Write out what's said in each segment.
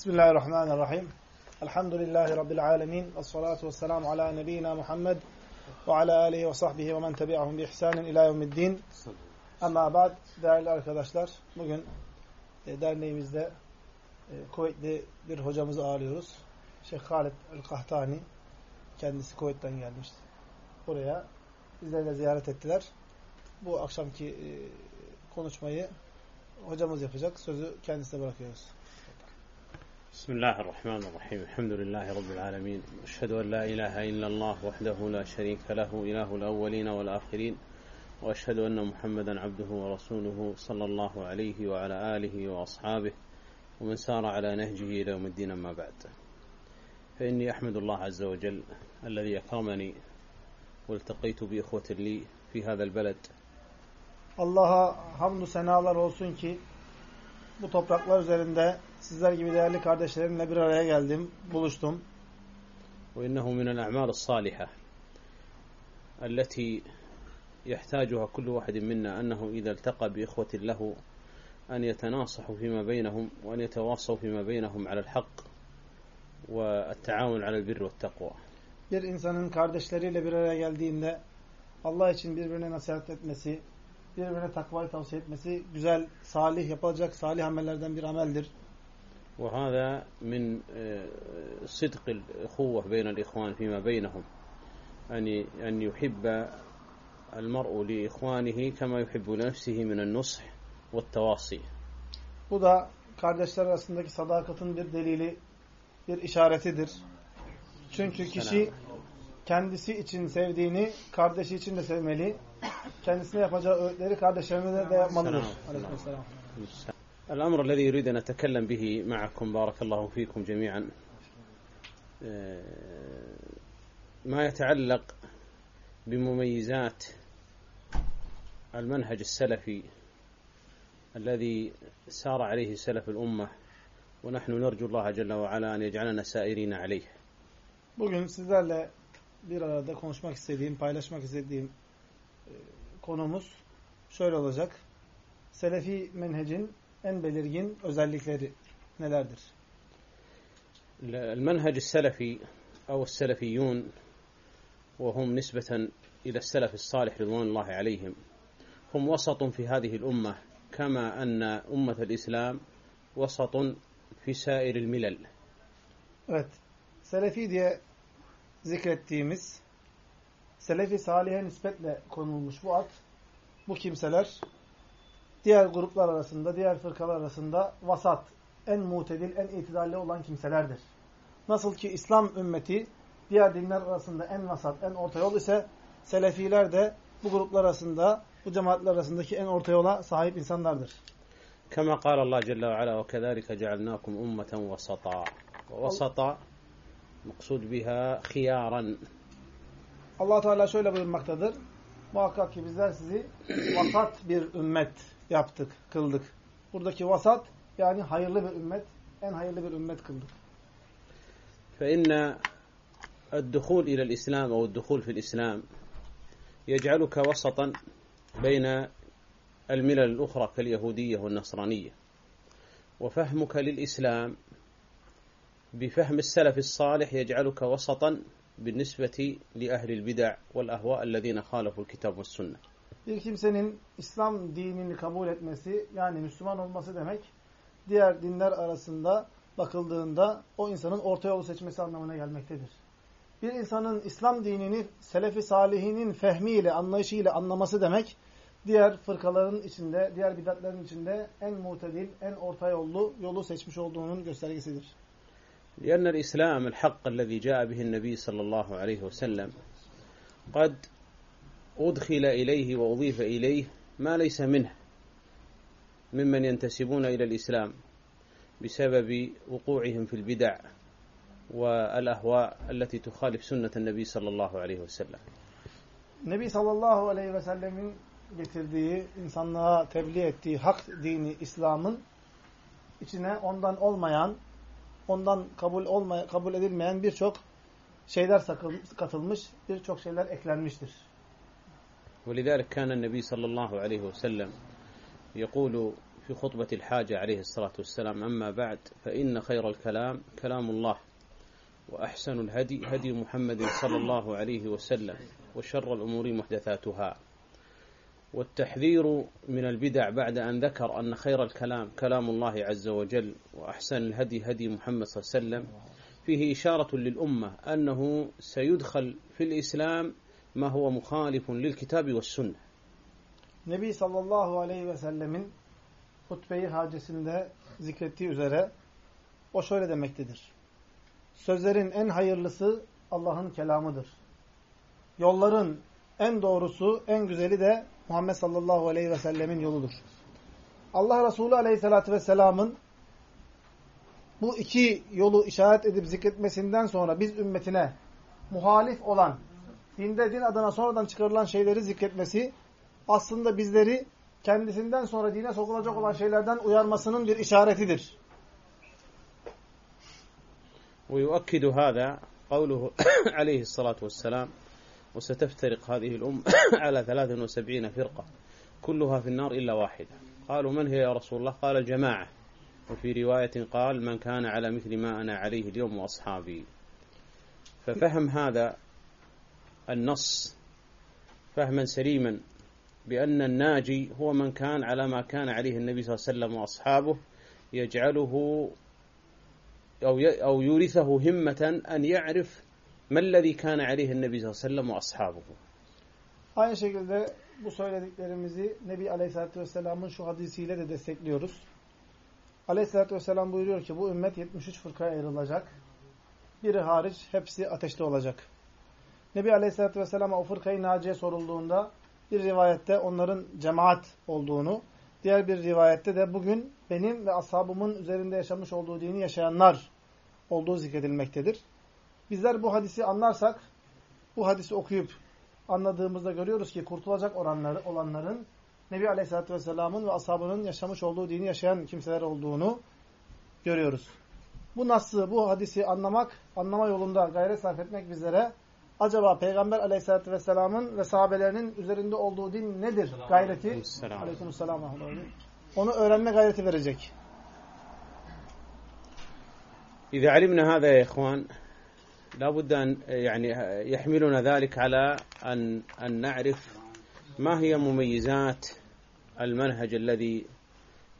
Bismillahirrahmanirrahim. Elhamdülillahi Rabbil alemin. Ve salatu ve selamu ala nebiyyina Muhammed ve ala alihi ve sahbihi ve men tebi'ahum bi ihsanin ila yevmiddin. Ama ba'd, değerli arkadaşlar, bugün e, derneğimizde e, kuvvetli bir hocamızı ağırlıyoruz. Şeyh Halid el-Kahtani, kendisi Kuveyt'ten gelmişti. Buraya bizleri de ziyaret ettiler. Bu akşamki e, konuşmayı hocamız yapacak. Sözü kendisine bırakıyoruz. بسم الله الرحمن الرحيم. الحمد لله رب العالمين. أشهد أن لا إله إلا الله وحده لا شريك له إله الأولين والآخرين وأشهد أن محمدا عبده ورسوله صلى الله عليه وعلى آله وأصحابه ومن سار على نهجه إلى يوم الدين أما بعد. فإني أحمد الله عز وجل الذي أكرمني والتقيت بإخوة لي في هذا البلد. Allah'a hamdü senalar olsun ki bu topraklar üzerinde sizler gibi değerli kardeşlerimle bir araya geldim, buluştum. وإنه من الأعمال الصالحة التي يحتاجها كل واحد منا أنه إذا التقى بإخوة له أن يتناصحوا فيما بينهم وأن يتواصوا فيما بينهم على الحق والتعاون على البر والتقوى Bir insanın kardeşleriyle bir araya geldiğinde Allah için birbirine nasihat etmesi, birbirine takvayı tavsiye etmesi güzel, salih, yapılacak salih amellerden bir ameldir. وهذا من آه، صدق الأخوة بين الإخوان فيما بينهم أن أن يحب المرء لإخوانه كما يحب لنفسه من النصح والتواصي Bu da kardeşler arasındaki sadakatin bir delili, bir işaretidir. Çünkü kişi Kendisi için sevdiğini kardeşi için de sevmeli. Kendisine yapacağı öğütleri kardeşlerine de yapmalıdır. Selam. Aleykümselam. الأمر الذي يريد أن أتكلم به معكم بارك الله فيكم جميعا ما يتعلق بمميزات المنهج السلفي الذي سار عليه سلف الأمة ونحن نرجو الله جل وعلا أن يجعلنا سائرين عليه Bugün sizlerle bir arada konuşmak istediğim, paylaşmak istediğim e, konumuz şöyle olacak. Selefi menhecin en belirgin özellikleri nelerdir? المنهج السلفي أو السلفيون وهم نسبة إلى السلف الصالح رضوان الله عليهم هم وسط في هذه الأمة كما أن أمة الإسلام وسط في سائر الملل Evet. Selefi diye zikrettiğimiz Selefi Salih'e nispetle konulmuş bu ad, bu kimseler diğer gruplar arasında, diğer fırkalar arasında vasat, en mutedil, en itidalli olan kimselerdir. Nasıl ki İslam ümmeti diğer dinler arasında en vasat, en orta yol ise Selefiler de bu gruplar arasında, bu cemaatler arasındaki en orta yola sahip insanlardır. Kema kâle Allah Celle ve Ala ve kezâlike cealnâkum ummeten vesatâ. Vesatâ مقصود بها خيارا allah Teala şöyle buyurmaktadır. Muhakkak ki bizler sizi vasat bir ümmet yaptık, kıldık. Buradaki vasat yani hayırlı bir ümmet, en hayırlı bir ümmet kıldık. فإن الدخول إلى الإسلام أو الدخول في الإسلام يجعلك وسطا بين الملل الأخرى كاليهودية والنصرانية وفهمك للإسلام بفهم السلف الصالح يجعلك وسطا بالنسبة لأهل البدع والأهواء الذين خالفوا الكتاب والسنة Bir kimsenin İslam dinini kabul etmesi yani Müslüman olması demek diğer dinler arasında bakıldığında o insanın orta yolu seçmesi anlamına gelmektedir. Bir insanın İslam dinini Selefi Salihinin fehmiyle, anlayışıyla anlaması demek diğer fırkaların içinde, diğer bidatlerin içinde en mutedil, en orta yollu yolu seçmiş olduğunun göstergesidir. لأن الإسلام الحق الذي جاء به النبي صلى الله عليه وسلم قد أدخل إليه وأضيف إليه ما ليس منه ممن ينتسبون إلى الإسلام بسبب وقوعهم في البدع والأهواء التي تخالف سنة النبي صلى الله عليه وسلم. Nebi sallallahu aleyhi ve sellemin getirdiği, insanlığa tebliğ ettiği hak dini İslam'ın içine ondan olmayan, ondan kabul olmay kabul edilmeyen birçok şeyler sakıl- katılmış, birçok şeyler eklenmiştir. ولذلك كان النبي صلى الله عليه وسلم يقول في خطبة الحاجة عليه الصلاة والسلام أما بعد فإن خير الكلام كلام الله وأحسن الهدي هدي محمد صلى الله عليه وسلم وشر الأمور محدثاتها والتحذير من البدع بعد أن ذكر أن خير الكلام كلام الله عز وجل وأحسن الهدي هدي محمد صلى الله عليه وسلم فيه إشارة للأمة أنه سيدخل في الإسلام ما هو مخالف للكتاب والسنة نبي صلى الله عليه وسلم hutbeyi hacesinde zikrettiği üzere o şöyle demektedir. Sözlerin en hayırlısı Allah'ın kelamıdır. Yolların en doğrusu, en güzeli de Muhammed sallallahu aleyhi ve sellemin yoludur. Allah Resulü aleyhissalatü vesselamın bu iki yolu işaret edip zikretmesinden sonra biz ümmetine muhalif olan, dinde din adına sonradan çıkarılan şeyleri zikretmesi aslında bizleri kendisinden sonra dine sokulacak olan şeylerden uyarmasının bir işaretidir. ويؤكد هذا قوله عليه الصلاة والسلام وستفترق هذه الأمة على 73 فرقة كلها في النار إلا واحدة. قالوا من هي يا رسول الله؟ قال الجماعة وفي رواية قال من كان على مثل ما أنا عليه اليوم وأصحابي. ففهم هذا النص فهما سليما بأن الناجي هو من كان على ما كان عليه النبي صلى الله عليه وسلم وأصحابه يجعله أو أو يورثه همة أن يعرف Mellezî kâne aleyhi'n-nebî sallallahu aleyhi ve sellem. Aynı şekilde bu söylediklerimizi Nebi Aleyhisselatü Vesselam'ın şu hadisiyle de destekliyoruz. Aleyhisselatü Vesselam buyuruyor ki bu ümmet 73 fırkaya ayrılacak. Biri hariç hepsi ateşte olacak. Nebi Aleyhisselatü Vesselam'a o fırkayı naciye sorulduğunda bir rivayette onların cemaat olduğunu, diğer bir rivayette de bugün benim ve ashabımın üzerinde yaşamış olduğu dini yaşayanlar olduğu zikredilmektedir. Bizler bu hadisi anlarsak, bu hadisi okuyup anladığımızda görüyoruz ki kurtulacak oranları, olanların Nebi Aleyhisselatü Vesselam'ın ve ashabının yaşamış olduğu dini yaşayan kimseler olduğunu görüyoruz. Bu nasıl, bu hadisi anlamak, anlama yolunda gayret sarf etmek bizlere acaba Peygamber Aleyhisselatü Vesselam'ın ve sahabelerinin üzerinde olduğu din nedir Selam gayreti? Aleykümselam. Onu öğrenme gayreti verecek. İza alimna hâzâ ya ihvan إخوان لابد أن يعني يحملنا ذلك على أن أن نعرف ما هي مميزات المنهج الذي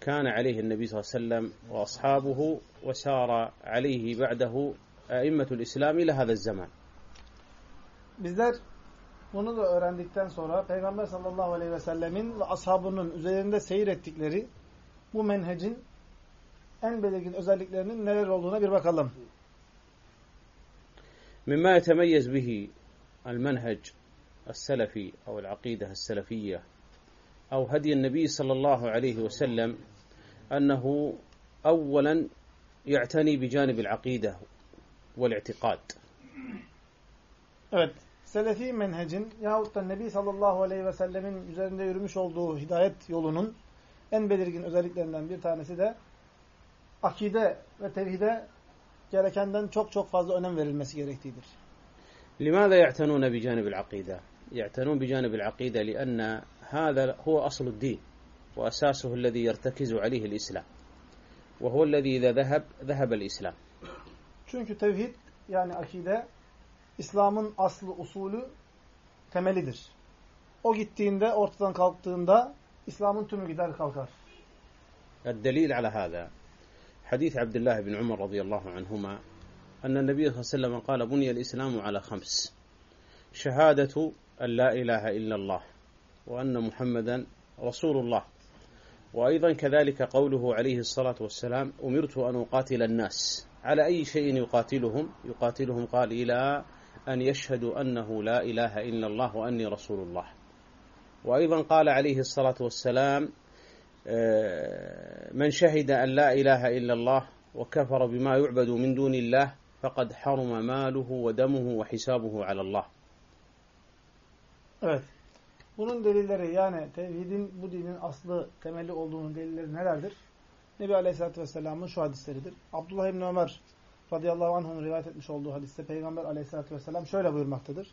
كان عليه النبي صلى الله عليه وسلم وأصحابه وسار عليه بعده أئمة الإسلام إلى هذا الزمان Bizler bunu da öğrendikten sonra Peygamber sallallahu aleyhi ve sellemin ve ashabının üzerinde seyir ettikleri bu menhecin en belirgin özelliklerinin neler olduğuna bir bakalım. مما يتميز به المنهج السلفي أو العقيدة السلفية أو هدي النبي صلى الله عليه وسلم أنه أولا يعتني بجانب العقيدة والاعتقاد Evet. Selefi menhecin yahut da Nebi sallallahu aleyhi ve sellemin üzerinde yürümüş olduğu hidayet yolunun en belirgin özelliklerinden bir tanesi de akide ve tevhide gerekenden çok çok fazla önem verilmesi gerektiğidir. لماذا يعتنون بجانب العقيدة؟ يعتنون بجانب العقيدة لأن هذا هو أصل الدين وأساسه الذي يرتكز عليه الإسلام وهو الذي إذا ذهب ذهب الإسلام Çünkü tevhid yani akide İslam'ın aslı, usulü, temelidir. O gittiğinde, ortadan kalktığında İslam'ın tümü gider kalkar. الدليل على هذا حديث عبد الله بن عمر رضي الله عنهما أن النبي صلى الله عليه وسلم قال بني الإسلام على خمس شهادة أن لا إله إلا الله وأن محمدا رسول الله. وأيضا كذلك قوله عليه الصلاة والسلام أمرت أن أقاتل الناس. على أي شيء يقاتلهم؟ يقاتلهم قال إلى أن يشهدوا أنه لا إله إلا الله وأني رسول الله. وأيضا قال عليه الصلاة والسلام من شهد أن لا إله إلا الله وكفر بما يعبد من دون الله فقد حرم ماله ودمه وحسابه على الله Evet. Bunun delilleri yani tevhidin bu dinin aslı temeli olduğunun delilleri nelerdir? Nebi Aleyhisselatü Vesselam'ın şu hadisleridir. Abdullah İbni Ömer radıyallahu anh'ın rivayet etmiş olduğu hadiste Peygamber Aleyhisselatü Vesselam şöyle buyurmaktadır.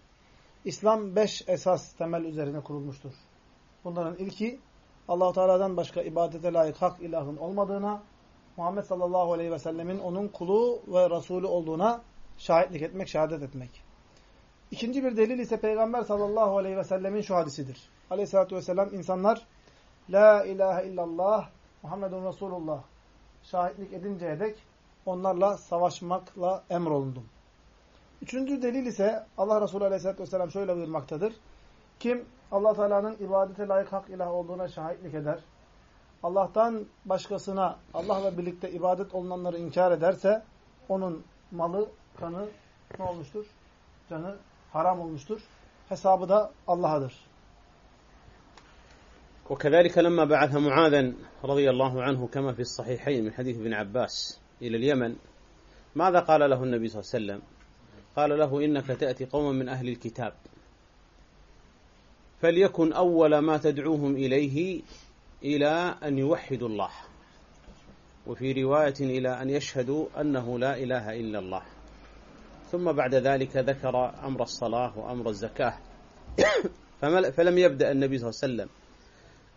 İslam beş esas temel üzerine kurulmuştur. Bunların ilki Allahu Teala'dan başka ibadete layık hak ilahın olmadığına, Muhammed sallallahu aleyhi ve sellemin onun kulu ve Resulü olduğuna şahitlik etmek, şehadet etmek. İkinci bir delil ise Peygamber sallallahu aleyhi ve sellemin şu hadisidir. Aleyhissalatü vesselam insanlar La ilahe illallah Muhammedun Resulullah şahitlik edinceye dek onlarla savaşmakla emrolundum. Üçüncü delil ise Allah Resulü Aleyhisselatü Vesselam şöyle buyurmaktadır. Kim Allah Teala'nın ibadete layık hak ilah olduğuna şahitlik eder, Allah'tan başkasına Allah ve birlikte ibadet olunanları inkar ederse onun malı, kanı ne olmuştur? Canı haram olmuştur. Hesabı da Allah'adır. وكذلك لما بعث معاذا رضي الله عنه كما في الصحيحين من حديث ابن عباس إلى اليمن ماذا قال له النبي صلى الله عليه وسلم قال له إنك تأتي قوما من أهل الكتاب فليكن أول ما تدعوهم إليه إلى أن يوحدوا الله. وفي رواية إلى أن يشهدوا أنه لا إله إلا الله. ثم بعد ذلك ذكر أمر الصلاة وأمر الزكاة. فلم يبدأ النبي صلى الله عليه وسلم.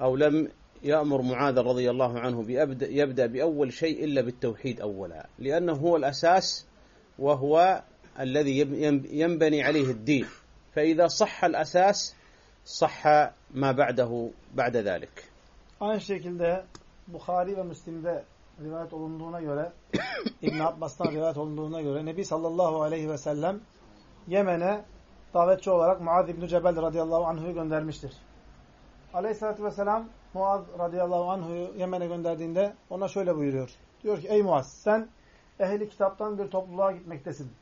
أو لم يأمر معاذ رضي الله عنه يبدأ بأول شيء إلا بالتوحيد أولا. لأنه هو الأساس وهو الذي ينبني عليه الدين. فإذا صح الأساس sahha ma ba'dahu ba'de zalik. Aynı şekilde Bukhari ve Müslim'de rivayet olunduğuna göre İbn Abbas'tan rivayet olunduğuna göre Nebi sallallahu aleyhi ve sellem Yemen'e davetçi olarak Muaz İbn Cebel radıyallahu anhu'yu göndermiştir. Aleyhissalatü vesselam Muaz radıyallahu anhu'yu Yemen'e gönderdiğinde ona şöyle buyuruyor. Diyor ki ey Muaz sen ehli kitaptan bir topluluğa gitmektesin.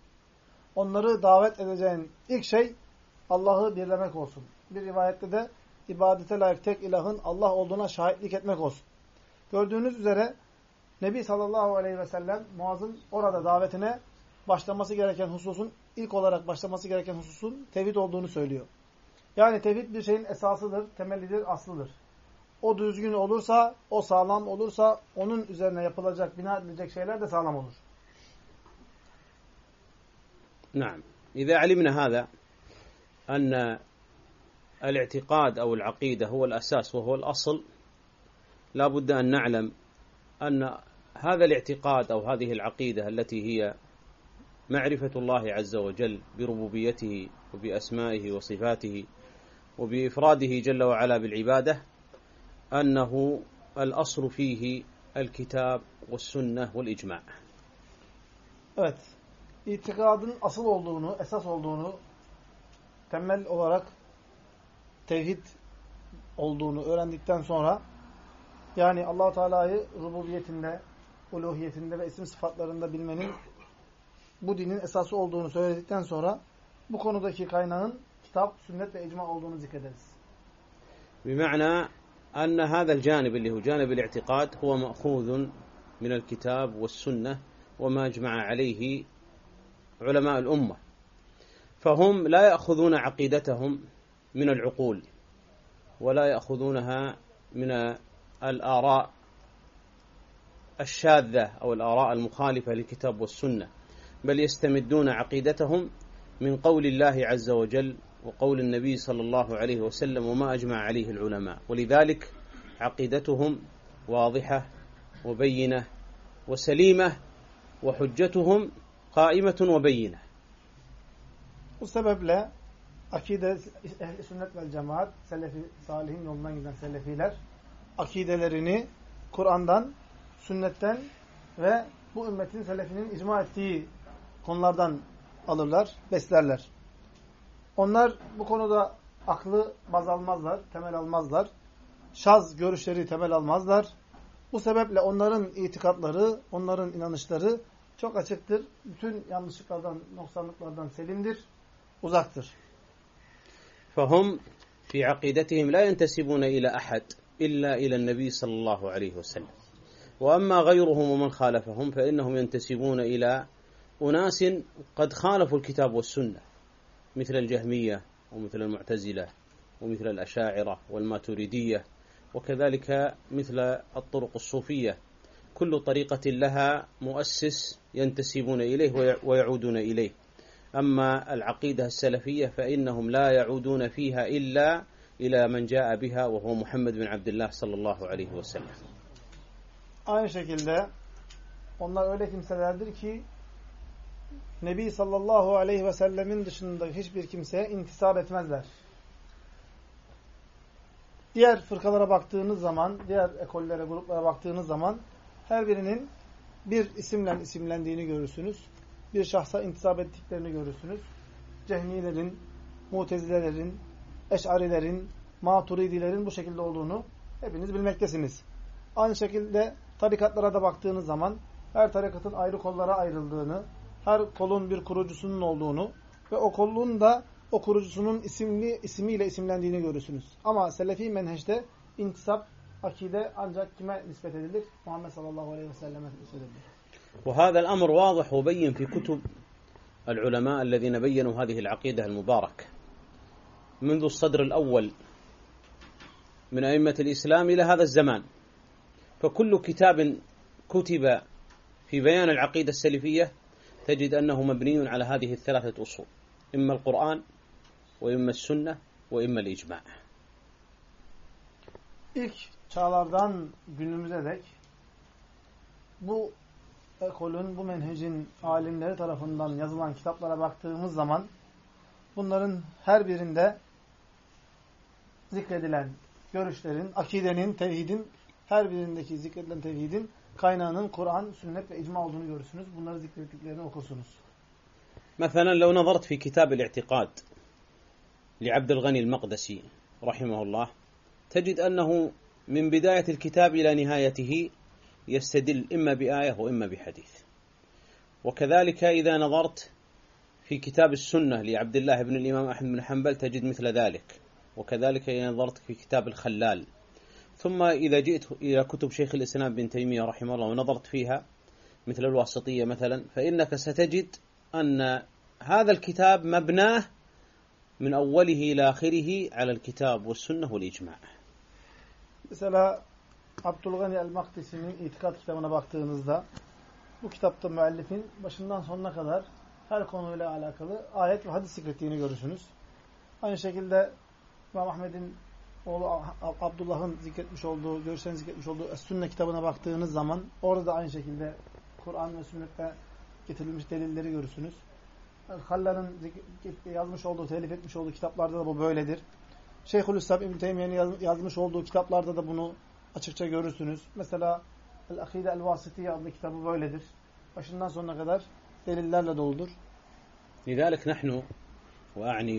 Onları davet edeceğin ilk şey Allah'ı birlemek olsun Bir rivayette de ibadete layık tek ilahın Allah olduğuna şahitlik etmek olsun. Gördüğünüz üzere Nebi sallallahu aleyhi ve sellem Muaz'ın orada davetine başlaması gereken hususun, ilk olarak başlaması gereken hususun tevhid olduğunu söylüyor. Yani tevhid bir şeyin esasıdır, temelidir, aslıdır. O düzgün olursa, o sağlam olursa, onun üzerine yapılacak, bina edilecek şeyler de sağlam olur. نعم إذا علمنا هذا أن الاعتقاد أو العقيدة هو الأساس وهو الأصل لا بد أن نعلم أن هذا الاعتقاد أو هذه العقيدة التي هي معرفة الله عز وجل بربوبيته وبأسمائه وصفاته وبإفراده جل وعلا بالعبادة أنه الأصل فيه الكتاب والسنة والإجماع Evet. İtikadın asıl olduğunu, esas olduğunu, temel olarak tevhid olduğunu öğrendikten sonra yani allah Teala'yı rububiyetinde, uluhiyetinde ve isim sıfatlarında bilmenin bu dinin esası olduğunu söyledikten sonra bu konudaki kaynağın kitap, sünnet ve icma olduğunu zikrederiz. بمعنى أن هذا الجانب اللي هو جانب الاعتقاد هو مأخوذ من الكتاب والسنة وما أجمع عليه علماء الأمة فهم لا يأخذون عقيدتهم من العقول ولا يأخذونها من الآراء الشاذة أو الآراء المخالفة للكتاب والسنة بل يستمدون عقيدتهم من قول الله عز وجل وقول النبي صلى الله عليه وسلم وما أجمع عليه العلماء. ولذلك عقيدتهم واضحة وبينة وسليمة وحجتهم قائمة وبينة. Bu sebeple akide ehli sünnet vel cemaat, selefi, salihin yolundan giden selefiler akidelerini Kur'an'dan, sünnetten ve bu ümmetin selefinin icma ettiği konulardan alırlar, beslerler. Onlar bu konuda aklı baz almazlar, temel almazlar. Şaz görüşleri temel almazlar. Bu sebeple onların itikatları, onların inanışları çok açıktır. Bütün yanlışlıklardan, noksanlıklardan selimdir, uzaktır. فهم في عقيدتهم لا ينتسبون إلى أحد إلا إلى النبي صلى الله عليه وسلم. وأما غيرهم ومن خالفهم فإنهم ينتسبون إلى أناس قد خالفوا الكتاب والسنة مثل الجهمية ومثل المعتزلة ومثل الأشاعرة والماتريدية وكذلك مثل الطرق الصوفية. كل طريقة لها مؤسس ينتسبون إليه ويعودون إليه. أما العقيدة السلفية فإنهم لا يعودون فيها إلا إلى من جاء بها وهو محمد بن عبد الله صلى الله عليه وسلم Aynı şekilde onlar öyle kimselerdir ki Nebi sallallahu aleyhi ve sellemin dışında hiçbir kimseye intisap etmezler. Diğer fırkalara baktığınız zaman, diğer ekollere, gruplara baktığınız zaman her birinin bir isimle isimlendiğini görürsünüz. Bir şahsa intisap ettiklerini görürsünüz. Cehmilerin, Mutezilelerin, Eş'arilerin, Maturidilerin bu şekilde olduğunu hepiniz bilmektesiniz. Aynı şekilde tarikatlara da baktığınız zaman her tarikatın ayrı kollara ayrıldığını, her kolun bir kurucusunun olduğunu ve o kolluğun da o kurucusunun isimli ismiyle isimlendiğini görürsünüz. Ama Selefi menheşte intisap, akide ancak kime nispet edilir? Muhammed sallallahu aleyhi ve selleme nispet edilir. وهذا الأمر واضح وبين في كتب العلماء الذين بينوا هذه العقيدة المباركة. منذ الصدر الأول من أئمة الإسلام إلى هذا الزمان فكل كتاب كتب في بيان العقيدة السلفية تجد أنه مبني على هذه الثلاثة أصول إما القرآن وإما السنة وإما الإجماع. İlk çağlardan günümüze dek bu ekolün, bu menhecin alimleri tarafından yazılan kitaplara baktığımız zaman bunların her birinde zikredilen görüşlerin, akidenin, tevhidin her birindeki zikredilen tevhidin kaynağının Kur'an, sünnet ve icma olduğunu görürsünüz. Bunları zikrettiklerini okursunuz. مثلا لو نظرت في كتاب الاعتقاد لعبد الغني المقدسي رحمه الله تجد أنه من بداية الكتاب إلى نهايته يستدل إما بآية وإما بحديث. وكذلك إذا نظرت في كتاب السنة لعبد الله بن الإمام أحمد بن حنبل تجد مثل ذلك. وكذلك إذا نظرت في كتاب الخلال. ثم إذا جئت إلى كتب شيخ الإسلام بن تيمية رحمه الله ونظرت فيها مثل الواسطية مثلا فإنك ستجد أن هذا الكتاب مبناه من أوله إلى آخره على الكتاب والسنة والإجماع. Mesela Abdülgani el-Maktisi'nin itikat kitabına baktığınızda bu kitapta müellifin başından sonuna kadar her konuyla alakalı ayet ve hadis zikrettiğini görürsünüz. Aynı şekilde İmam Ahmed'in oğlu Abdullah'ın zikretmiş olduğu, görüşlerini zikretmiş olduğu Es-Sünne kitabına baktığınız zaman orada da aynı şekilde Kur'an ve sünnette getirilmiş delilleri görürsünüz. Hallar'ın yazmış olduğu, telif etmiş olduğu kitaplarda da bu böyledir. Şeyhülislam İbn Teymiye'nin yazmış olduğu kitaplarda da bunu açıkça görürsünüz. Mesela El-Akide El-Vasitiye adlı kitabı böyledir. Başından sonuna kadar delillerle doludur. لذلك نحن وأعني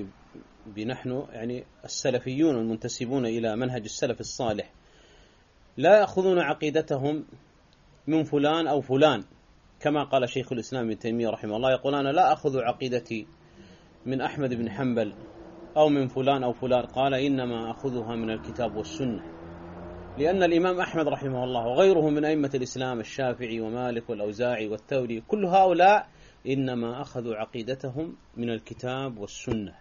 بنحن يعني السلفيون المنتسبون إلى منهج السلف الصالح لا يأخذون عقيدتهم من فلان أو فلان كما قال شيخ الإسلام ابن تيمية رحمه الله يقول أنا لا أخذ عقيدتي من أحمد بن حنبل أو من فلان أو فلان قال إنما أخذها من الكتاب والسنة لأن الإمام أحمد رحمه الله وغيره من أئمة الإسلام الشافعي ومالك والأوزاعي والثوري كل هؤلاء إنما أخذوا عقيدتهم من الكتاب والسنة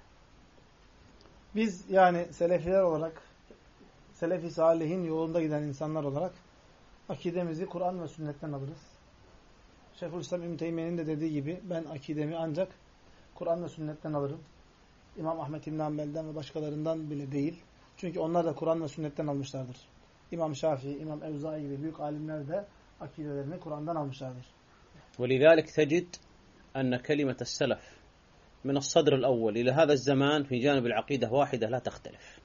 Biz yani Selefiler olarak, Selefi Salihin yolunda giden insanlar olarak akidemizi Kur'an ve sünnetten alırız. Şeyhülislam İbn Teymiye'nin de dediği gibi ben akidemi ancak Kur'an ve sünnetten alırım. İmam Ahmet İbn Hanbel'den ve başkalarından bile değil. Çünkü onlar da Kur'an ve sünnetten almışlardır. İmam Şafii, İmam Evzai gibi büyük alimler de akidelerini Kur'an'dan almışlardır. ولذلك تجد أن كلمة السلف من الصدر الأول إلى هذا الزمان في جانب العقيدة واحدة لا تختلف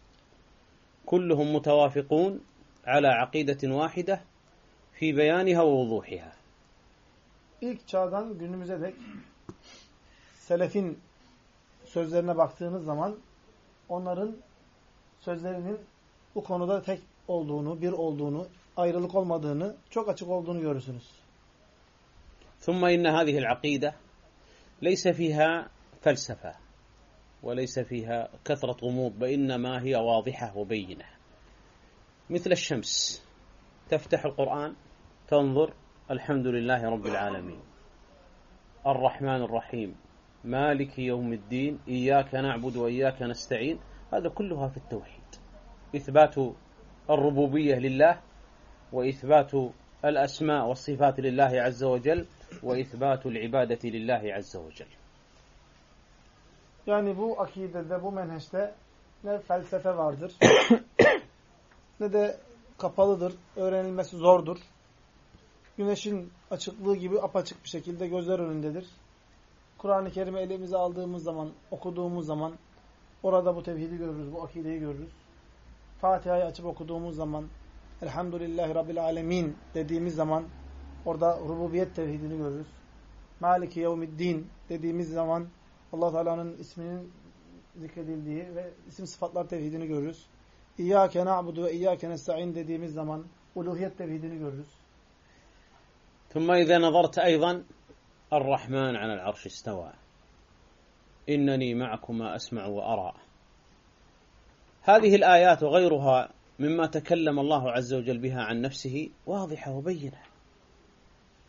كلهم متوافقون على عقيدة واحدة في بيانها ووضوحها İlk çağdan günümüze dek selefin sözlerine baktığınız zaman onların sözlerinin bu konuda tek olduğunu, bir olduğunu, ayrılık olmadığını, çok açık olduğunu görürsünüz. ثم إن هذه العقيدة ليس فيها فلسفة وليس فيها كثرة غموض وإنما هي واضحة وبينة. مثل الشمس. تفتح القرآن تنظر الحمد لله رب العالمين. الرحمن الرحيم. مالك يوم الدين إياك نعبد وإياك نستعين. هذا كلها في التوحيد. إثبات الربوبية لله وإثبات الأسماء والصفات لله عز وجل وإثبات العبادة لله عز وجل Yani bu akidede, bu menheşte ne felsefe vardır, ne de kapalıdır, öğrenilmesi zordur. Güneşin açıklığı gibi apaçık bir şekilde gözler önündedir. Kur'an-ı Kerim'i elimize aldığımız zaman, okuduğumuz zaman orada bu tevhidi görürüz, bu akideyi görürüz. Fatiha'yı açıp okuduğumuz zaman Elhamdülillahi Rabbil Alemin dediğimiz zaman orada rububiyet tevhidini görürüz. Maliki Yevmiddin dediğimiz zaman allah Teala'nın isminin zikredildiği ve isim sıfatlar tevhidini görürüz. İyyâke na'budu ve iyyâke nesta'in dediğimiz zaman uluhiyet tevhidini görürüz. ثم إذا نظرت أيضا الرحمن على العرش استوى إنني معكما أسمع وأرى هذه الآيات وغيرها مما تكلم الله عز وجل بها عن نفسه واضحة وبينة.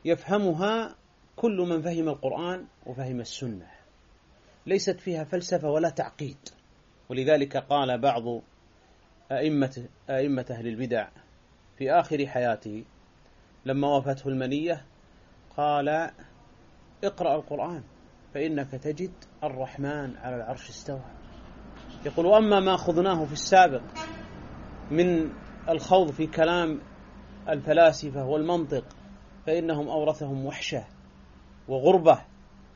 يفهمها كل من فهم القرآن وفهم السنة. ليست فيها فلسفة ولا تعقيد. ولذلك قال بعض أئمة, أئمة أهل البدع في آخر حياته لما وفته المنية قال اقرأ القرآن فإنك تجد الرحمن على العرش استوى. يقول وأما ما أخذناه في السابق من الخوض في كلام الفلاسفة والمنطق فإنهم أورثهم وحشة وغربة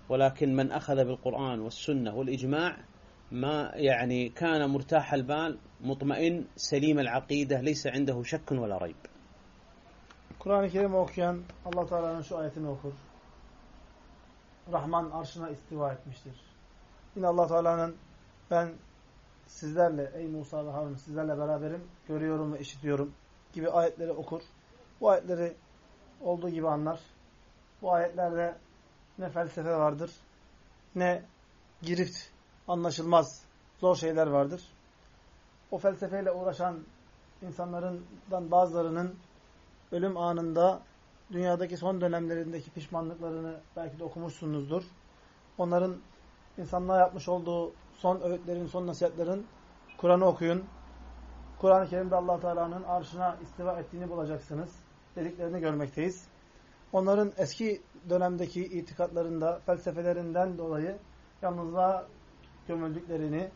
ولكن من أخذ بالقرآن والسنة والإجماع ما يعني كان مرتاح البال مطمئن سليم العقيدة ليس عنده شك ولا ريب Kur'an-ı Kerim okuyan Allah Teala'nın şu ayetini okur. Rahman arşına istiva etmiştir. Yine Allah Teala'nın ben sizlerle ey Musa ve Harun sizlerle beraberim, görüyorum ve işitiyorum gibi ayetleri okur. Bu ayetleri olduğu gibi anlar. Bu ayetlerde ne felsefe vardır, ne girift, anlaşılmaz, zor şeyler vardır. O felsefeyle uğraşan insanlarından bazılarının ölüm anında dünyadaki son dönemlerindeki pişmanlıklarını belki de okumuşsunuzdur. Onların insanlığa yapmış olduğu son öğütlerin, son nasihatlerin Kur'an'ı okuyun. Kur'an-ı Kerim'de allah Teala'nın arşına istiva ettiğini bulacaksınız. Dediklerini görmekteyiz. Onların eski dönemdeki itikatlarında, felsefelerinden dolayı yalnızlığa gömüldüklerini,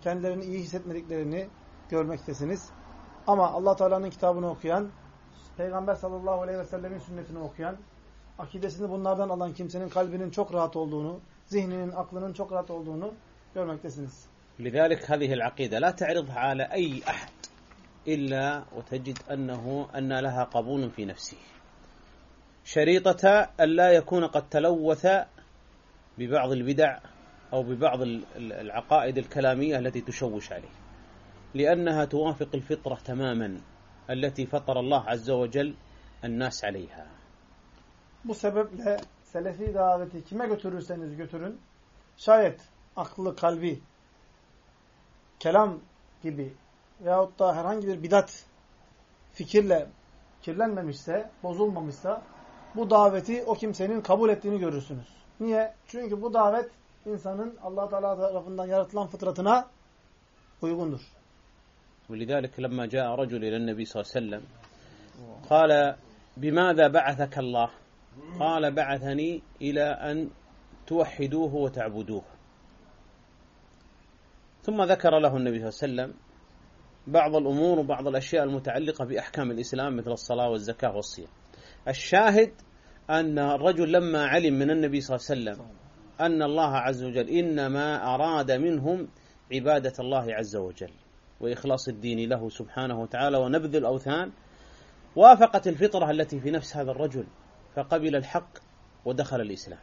kendilerini iyi hissetmediklerini görmektesiniz. Ama allah Teala'nın kitabını okuyan, Peygamber sallallahu aleyhi ve sellemin sünnetini okuyan, akidesini bunlardan alan kimsenin kalbinin çok rahat olduğunu, zihninin, aklının çok rahat olduğunu لذلك هذه العقيدة لا تعرضها على أي أحد إلا وتجد أنه أن لها قبول في نفسه. شريطة أن لا يكون قد تلوث ببعض البدع أو ببعض العقائد الكلامية التي تشوش عليه. لأنها توافق الفطرة تماما التي فطر الله عز وجل الناس عليها. Bu sebeple Selefi daveti kime götürürseniz götürün, şayet aklı, kalbi, kelam gibi veyahut da herhangi bir bidat fikirle kirlenmemişse, bozulmamışsa bu daveti o kimsenin kabul ettiğini görürsünüz. Niye? Çünkü bu davet insanın Allah Teala tarafından yaratılan fıtratına uygundur. ولذلك لما جاء رجل إلى النبي صلى الله عليه وسلم قال بماذا بعثك الله قال بعثني إلى أن توحدوه وتعبدوه ثم ذكر له النبي صلى الله عليه وسلم بعض الأمور وبعض الأشياء المتعلقة بأحكام الإسلام مثل الصلاة والزكاة والصيام. الشاهد أن الرجل لما علم من النبي صلى الله عليه وسلم أن الله عز وجل إنما أراد منهم عبادة الله عز وجل وإخلاص الدين له سبحانه وتعالى ونبذ الأوثان وافقت الفطرة التي في نفس هذا الرجل فقبل الحق ودخل الإسلام.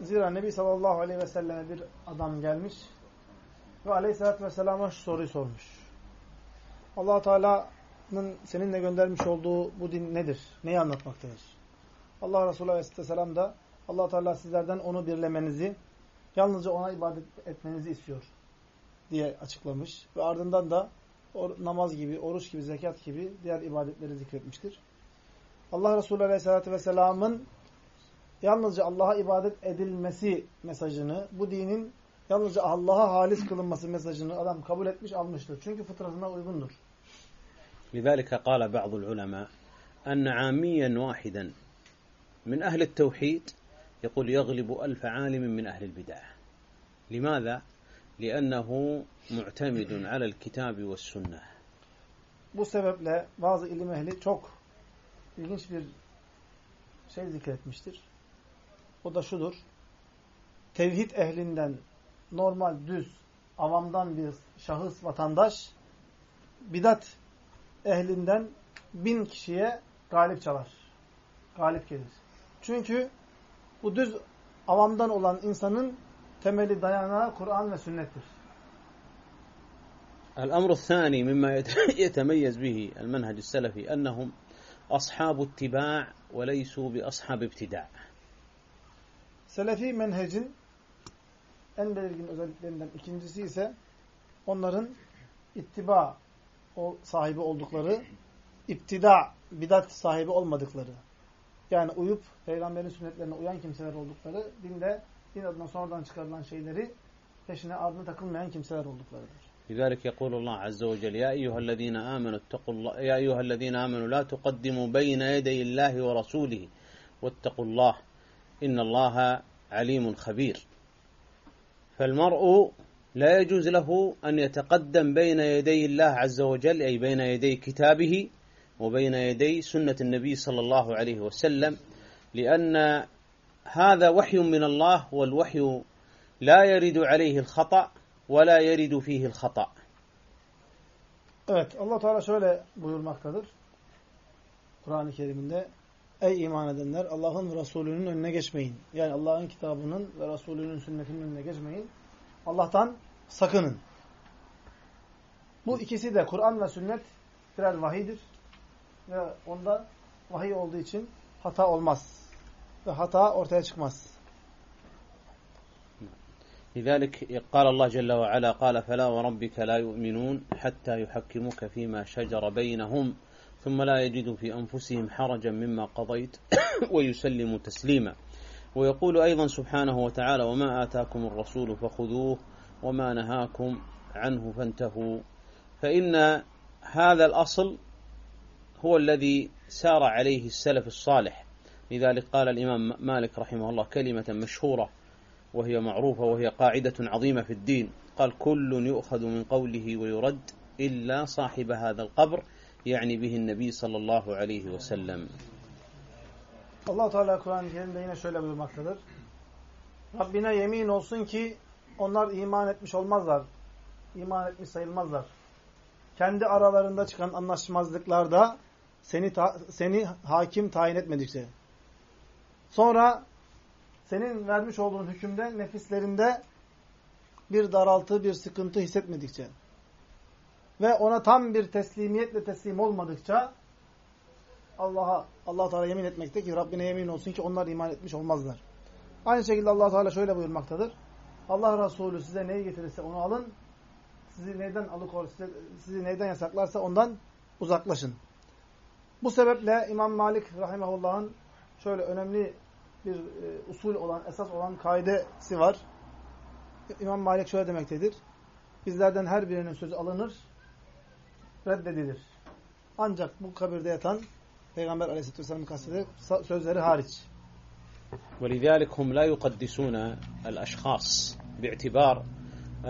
Zira Nebi sallallahu aleyhi ve selleme bir adam gelmiş ve aleyhissalatü vesselama şu soruyu sormuş. allah Teala'nın seninle göndermiş olduğu bu din nedir? Neyi anlatmaktadır? Allah Resulü aleyhisselam da allah Teala sizlerden onu birlemenizi, yalnızca ona ibadet etmenizi istiyor diye açıklamış. Ve ardından da namaz gibi, oruç gibi, zekat gibi diğer ibadetleri zikretmiştir. Allah Resulü Aleyhisselatü Vesselam'ın yalnızca Allah'a ibadet edilmesi mesajını, bu dinin yalnızca Allah'a halis kılınması mesajını adam kabul etmiş, almıştır. Çünkü fıtratına uygundur. لذلك قال بعض العلماء أن عاميا واحدا من أهل التوحيد يقول يغلب ألف عالم من أهل البدع لماذا؟ لأنه معتمد على الكتاب والسنة Bu sebeple bazı ilim ehli çok ilginç bir şey zikretmiştir. O da şudur. Tevhid ehlinden normal, düz, avamdan bir şahıs, vatandaş bidat ehlinden bin kişiye galip çalar. Galip gelir. Çünkü bu düz avamdan olan insanın temeli dayanağı Kur'an ve sünnettir. الأمر الثاني مما يتميز به المنهج السلفي أنهم أصحاب اتباع وليسوا بأصحاب ابتداع Selefi menhecin en belirgin özelliklerinden ikincisi ise onların ittiba sahibi oldukları, iptida, bidat sahibi olmadıkları. Yani uyup peygamberin sünnetlerine uyan kimseler oldukları, dinde din adına sonradan çıkarılan şeyleri peşine ardına takılmayan kimseler olduklarıdır. لذلك يقول الله عز وجل يا أيها الذين آمنوا اتقوا الله يا أيها الذين آمنوا لا تقدموا بين يدي الله ورسوله واتقوا الله إن الله عليم خبير فالمرء لا يجوز له أن يتقدم بين يدي الله عز وجل أي بين يدي كتابه وبين يدي سنة النبي صلى الله عليه وسلم لأن هذا وحي من الله والوحي لا يرد عليه الخطأ ولا يرد فيه الخطأ Evet Allah Teala şöyle buyurmaktadır. Kur'an-ı Kerim'inde Ey iman edenler Allah'ın ve Resulünün önüne geçmeyin. Yani Allah'ın kitabının ve Resulünün sünnetinin önüne geçmeyin. Allah'tan sakının. Bu ikisi de Kur'an ve sünnet birer vahidir. Ve onda vahiy olduğu için hata olmaz. Ve hata ortaya çıkmaz. لذلك قال الله جل وعلا قال فلا وربك لا يؤمنون حتى يحكموك فيما شجر بينهم ثم لا يجدوا في أنفسهم حرجا مما قضيت ويسلموا تسليما. ويقول أيضا سبحانه وتعالى وما آتاكم الرسول فخذوه وما نهاكم عنه فانتهوا. فإن هذا الأصل هو الذي سار عليه السلف الصالح. لذلك قال الإمام مالك رحمه الله كلمة مشهورة وهي معروفة وهي قاعدة عظيمة في الدين. قال كل يؤخذ من قوله ويرد إلا صاحب هذا القبر yani bihin nebi sallallahu aleyhi ve sellem. allah Teala Kur'an-ı Kerim'de yine şöyle buyurmaktadır. Rabbine yemin olsun ki onlar iman etmiş olmazlar. İman etmiş sayılmazlar. Kendi aralarında çıkan anlaşmazlıklarda seni ta seni hakim tayin etmedikçe. Sonra senin vermiş olduğun hükümde nefislerinde bir daraltı, bir sıkıntı hissetmedikçe ve ona tam bir teslimiyetle teslim olmadıkça Allah'a Allah Teala yemin etmekte ki Rabbine yemin olsun ki onlar iman etmiş olmazlar. Aynı şekilde Allah Teala şöyle buyurmaktadır. Allah Resulü size neyi getirirse onu alın. Sizi neyden alıkor, size, sizi neyden yasaklarsa ondan uzaklaşın. Bu sebeple İmam Malik rahimehullah'ın şöyle önemli bir e, usul olan, esas olan kaidesi var. İmam Malik şöyle demektedir. Bizlerden her birinin sözü alınır, reddedilir. Ancak bu kabirde yatan Peygamber Aleyhisselatü Vesselam'ın kastedilir sözleri hariç. ولذلك هم لا يقدسون الأشخاص باعتبار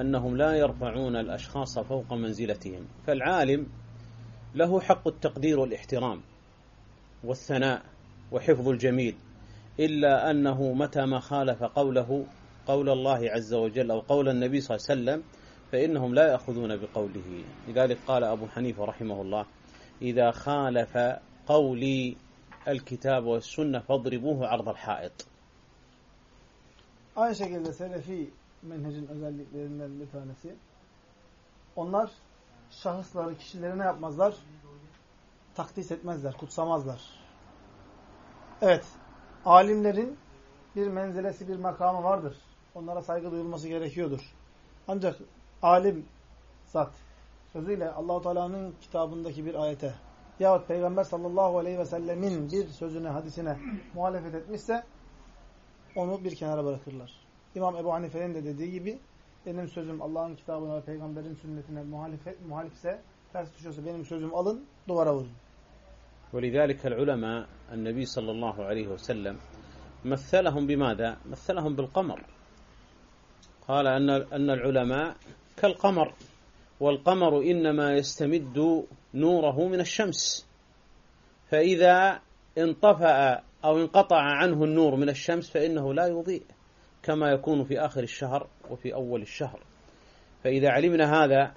أنهم لا يرفعون الأشخاص فوق منزلتهم فالعالم له حق التقدير والاحترام والثناء وحفظ الجميل إلا أنه متى ما خالف قوله قول الله عز وجل أو قول النبي صلى الله عليه وسلم فإنهم لا يأخذون بقوله لذلك قال أبو حنيفة رحمه الله إذا خالف قولي الكتاب والسنة فاضربوه عرض الحائط Aynı şekilde Selefi menhecin özelliklerinden bir tanesi. Onlar şahısları, kişileri ne yapmazlar? Takdis etmezler, kutsamazlar. Evet, alimlerin bir menzilesi, bir makamı vardır. Onlara saygı duyulması gerekiyordur. Ancak alim zat sözüyle Allahu Teala'nın kitabındaki bir ayete yahut Peygamber sallallahu aleyhi ve sellemin bir sözüne, hadisine muhalefet etmişse onu bir kenara bırakırlar. İmam Ebu Hanife'nin de dediği gibi benim sözüm Allah'ın kitabına ve peygamberin sünnetine muhalefet, muhalifse ters düşüyorsa benim sözüm alın, duvara vurun. ولذلك العلماء النبي صلى الله عليه وسلم مثلهم بماذا؟ مثلهم بالقمر قال أن أن العلماء كالقمر والقمر إنما يستمد نوره من الشمس فإذا انطفأ أو انقطع عنه النور من الشمس فإنه لا يضيء كما يكون في آخر الشهر وفي أول الشهر. فإذا علمنا هذا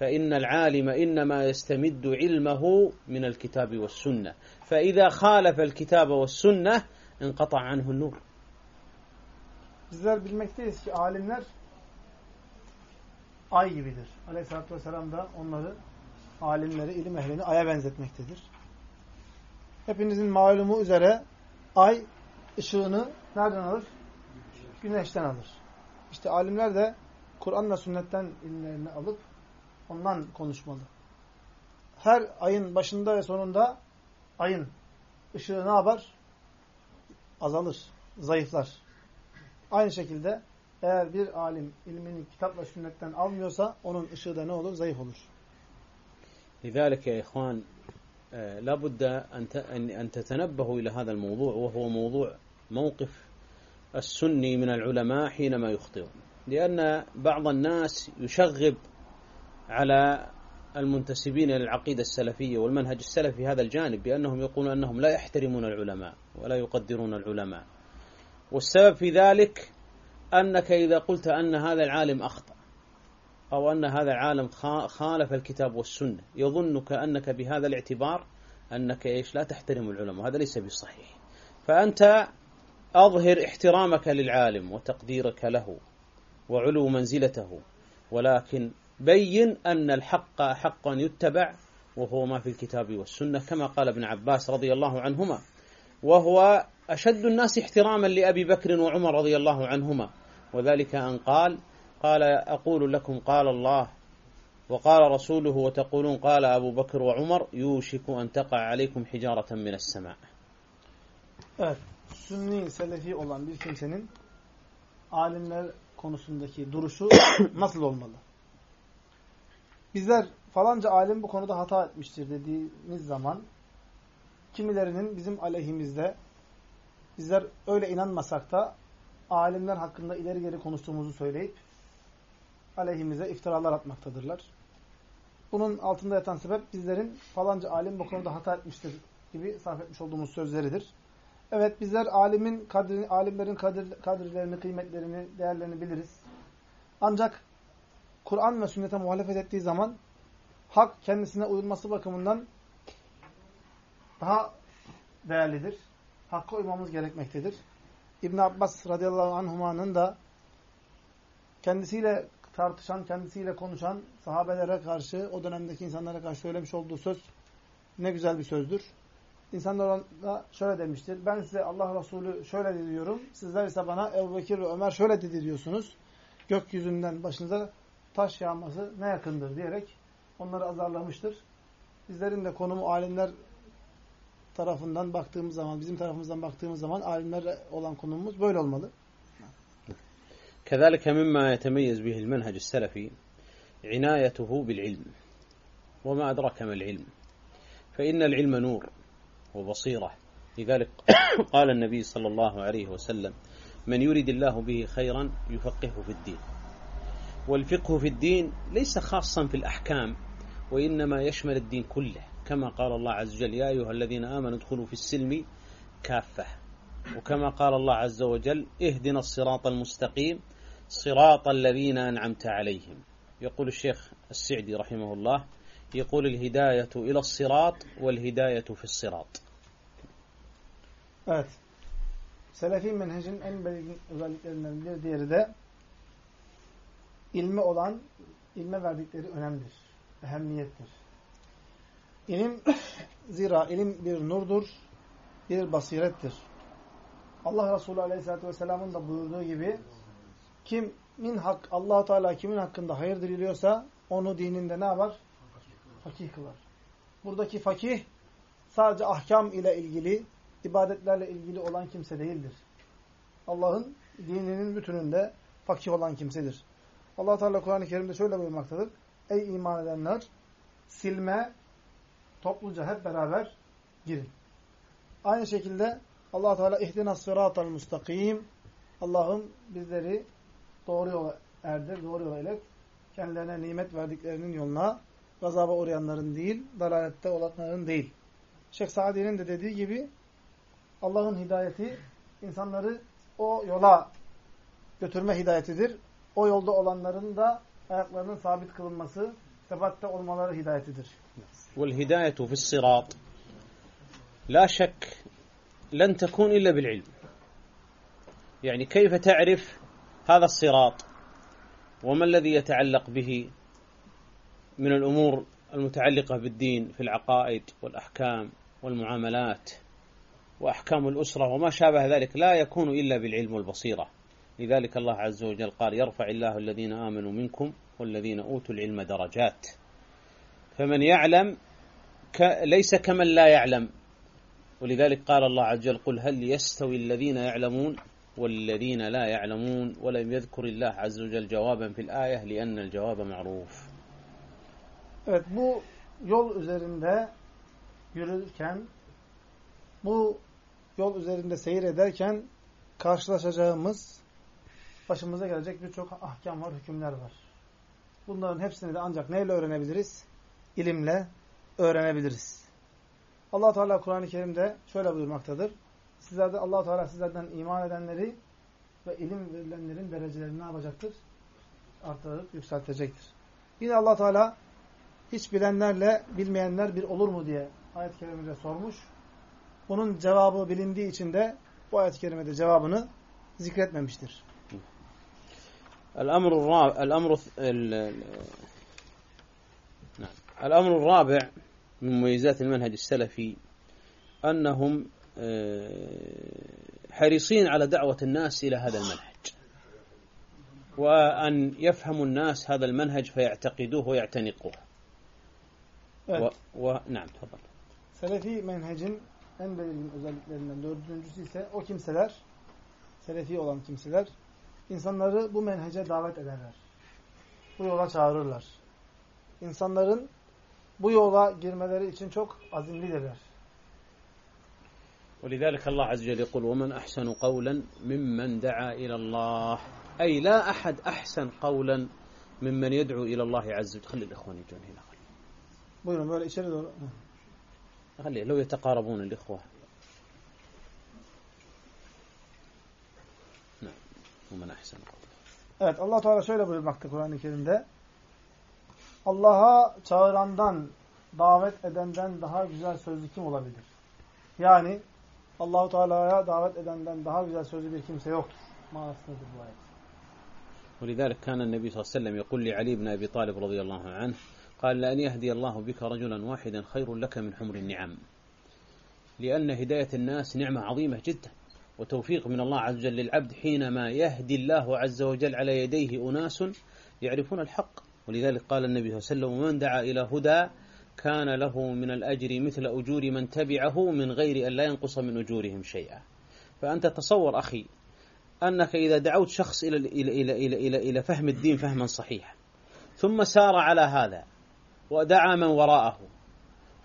فإن العالم إنما يستمد علمه من الكتاب والسنة. فإذا خالف الكتاب والسنة انقطع عنه النور. Bizler bilmekteyiz ki alimler ay gibidir. Aleyhisselatü Vesselam da onları alimleri, ilim ehlini aya benzetmektedir. Hepinizin malumu üzere ay ışığını nereden alır? Güneşten alır. İşte alimler de Kur'an'la sünnetten ilimlerini alıp ondan konuşmalı. Her ayın başında ve sonunda ayın ışığı ne yapar? Azalır, zayıflar. Aynı şekilde eğer bir alim ilmini kitapla sünnetten almıyorsa onun ışığı da ne olur? Zayıf olur. لذلك يا إخوان لا بد أن تتنبهوا إلى هذا الموضوع وهو موضوع موقف السني من العلماء حينما يخطئون لأن بعض الناس يشغب على المنتسبين إلى العقيدة السلفية والمنهج السلفي في هذا الجانب بأنهم يقولون أنهم لا يحترمون العلماء ولا يقدرون العلماء والسبب في ذلك أنك إذا قلت أن هذا العالم أخطأ أو أن هذا العالم خالف الكتاب والسنة يظنك أنك بهذا الاعتبار أنك إيش؟ لا تحترم العلماء هذا ليس بصحيح. فأنت أظهر احترامك للعالم وتقديرك له وعلو منزلته ولكن بين أن الحق حقا يتبع وهو ما في الكتاب والسنة كما قال ابن عباس رضي الله عنهما وهو أشد الناس احتراما لأبي بكر وعمر رضي الله عنهما. وذلك أن قال قال أقول لكم قال الله وقال رسوله وتقولون قال أبو بكر وعمر يوشك أن تقع عليكم حجارة من السماء Evet, Sünni, Selefi olan bir kimsenin alimler konusundaki duruşu nasıl olmalı? Bizler falanca alim bu konuda hata etmiştir dediğimiz zaman kimilerinin bizim aleyhimizde bizler öyle inanmasak da alimler hakkında ileri geri konuştuğumuzu söyleyip aleyhimize iftiralar atmaktadırlar. Bunun altında yatan sebep bizlerin falanca alim bu konuda hata etmiştir gibi sarf etmiş olduğumuz sözleridir. Evet bizler alimin kadrini, alimlerin kadir, kadirlerini, kıymetlerini, değerlerini biliriz. Ancak Kur'an ve sünnete muhalefet ettiği zaman hak kendisine uyulması bakımından daha değerlidir. Hakka uymamız gerekmektedir. İbn Abbas radıyallahu anhumanın da kendisiyle tartışan, kendisiyle konuşan sahabelere karşı, o dönemdeki insanlara karşı söylemiş olduğu söz ne güzel bir sözdür. İnsanlar da şöyle demiştir. Ben size Allah Resulü şöyle dedi diyorum. Sizler ise bana Ebu Bekir ve Ömer şöyle dedi diyorsunuz. Gökyüzünden başınıza taş yağması ne yakındır diyerek onları azarlamıştır. Bizlerin de konumu alimler tarafından baktığımız zaman, bizim tarafımızdan baktığımız zaman alimler olan konumumuz böyle olmalı. كذلك مما يتميز به المنهج السلفي عنايته بالعلم. وما أدرك ما العلم. فإن العلم نور وبصيرة. لذلك قال النبي صلى الله عليه وسلم من يريد الله به خيرا يفقهه في الدين. والفقه في الدين ليس خاصا في الأحكام وإنما يشمل الدين كله. كما قال الله عز وجل يا أيها الذين آمنوا ادخلوا في السلم كافة وكما قال الله عز وجل اهدنا الصراط المستقيم صراط الذين أنعمت عليهم يقول الشيخ السعدي رحمه الله يقول الهداية إلى الصراط والهداية في الصراط Evet. Selefi menhecin en belirgin özelliklerinden ilme olan, ilme verdikleri ehemmiyettir. İlim, zira ilim bir nurdur, bir basirettir. Allah Resulü Aleyhisselatü Vesselam'ın da buyurduğu gibi kimin hak, allah Teala kimin hakkında hayır diliyorsa onu dininde ne yapar? Fakih kılar. Buradaki fakih sadece ahkam ile ilgili, ibadetlerle ilgili olan kimse değildir. Allah'ın dininin bütününde fakih olan kimsedir. allah Teala Kur'an-ı Kerim'de şöyle buyurmaktadır. Ey iman edenler silme topluca hep beraber girin. Aynı şekilde allah Teala ihdina sıratal mustakim Allah'ım bizleri doğru yola erdir, doğru yola ilet. Kendilerine nimet verdiklerinin yoluna gazaba uğrayanların değil, dalalette olanların değil. Şeyh Sadi'nin de dediği gibi Allah'ın hidayeti insanları o yola götürme hidayetidir. O yolda olanların da ayaklarının sabit kılınması, sebatte olmaları hidayetidir. والهداية في الصراط. لا شك لن تكون إلا بالعلم. يعني كيف تعرف هذا الصراط؟ وما الذي يتعلق به من الأمور المتعلقة بالدين في العقائد والأحكام والمعاملات وأحكام الأسرة وما شابه ذلك؟ لا يكون إلا بالعلم والبصيرة. لذلك الله عز وجل قال يرفع الله الذين آمنوا منكم والذين أوتوا العلم درجات. فمن يعلم ليس كمن لا يعلم ولذلك قال الله عز وجل قل هل يستوي الذين يعلمون والذين لا يعلمون ولم يذكر الله عز وجل جوابا في الآية لأن الجواب معروف Evet bu yol üzerinde yürürken bu yol üzerinde seyir ederken karşılaşacağımız başımıza gelecek birçok ahkam var, hükümler var. Bunların hepsini de ancak neyle öğrenebiliriz? ilimle öğrenebiliriz. allah Teala Kur'an-ı Kerim'de şöyle buyurmaktadır. Sizlerde allah Teala sizlerden iman edenleri ve ilim verilenlerin derecelerini ne yapacaktır? Artırıp yükseltecektir. Yine allah Teala hiç bilenlerle bilmeyenler bir olur mu diye ayet-i kerimede sormuş. Bunun cevabı bilindiği için de bu ayet-i kerimede cevabını zikretmemiştir. El-emru el-emru الأمر نعم الرابع من مميزات المنهج السلفي أنهم حريصين على دعوة الناس إلى هذا المنهج وأن يفهم الناس هذا المنهج فيعتقدوه ويعتنقوه. و... و... نعم تفضل. Selefi menhecin en belirgin özelliklerinden dördüncüsü ise o kimseler, Selefi olan kimseler, insanları bu menhece davet ederler. Bu yola çağırırlar. İnsanların bu yola girmeleri için çok azimlidirler. ولذلك الله عز وجل يقول ومن أحسن قولا ممن دعا إلى الله أي لا أحد أحسن قولا ممن يدعو إلى الله عز وجل خلي الإخوان يجون هنا Buyurun böyle içeri doğru. خلي لو يتقاربون الإخوة نعم ومن أحسن قولا Evet Allah Teala şöyle buyurmakta Kur'an-ı Kerim'de. Allah'a çağırandan, davet edenden daha güzel sözlü kim olabilir? Yani Allahu Teala'ya davet edenden daha güzel sözlü bir kimse yoktur. Manasındadır bu ayet. ولذلك كان النبي صلى الله عليه وسلم يقول لعلي بن أبي طالب رضي الله عنه قال لأن يهدي الله بك رجلا واحدا خير لك من حمر النعم لأن هداية الناس نعمة عظيمة جدا وتوفيق من الله عز وجل للعبد حينما يهدي الله عز وجل على يديه أناس يعرفون الحق ولذلك قال النبي صلى الله عليه وسلم ومن دعا إلى هدى كان له من الأجر مثل أجور من تبعه من غير أن لا ينقص من أجورهم شيئا. فأنت تصور أخي أنك إذا دعوت شخص إلى إلى إلى إلى إلى, إلى فهم الدين فهما صحيحا. ثم سار على هذا ودعا من وراءه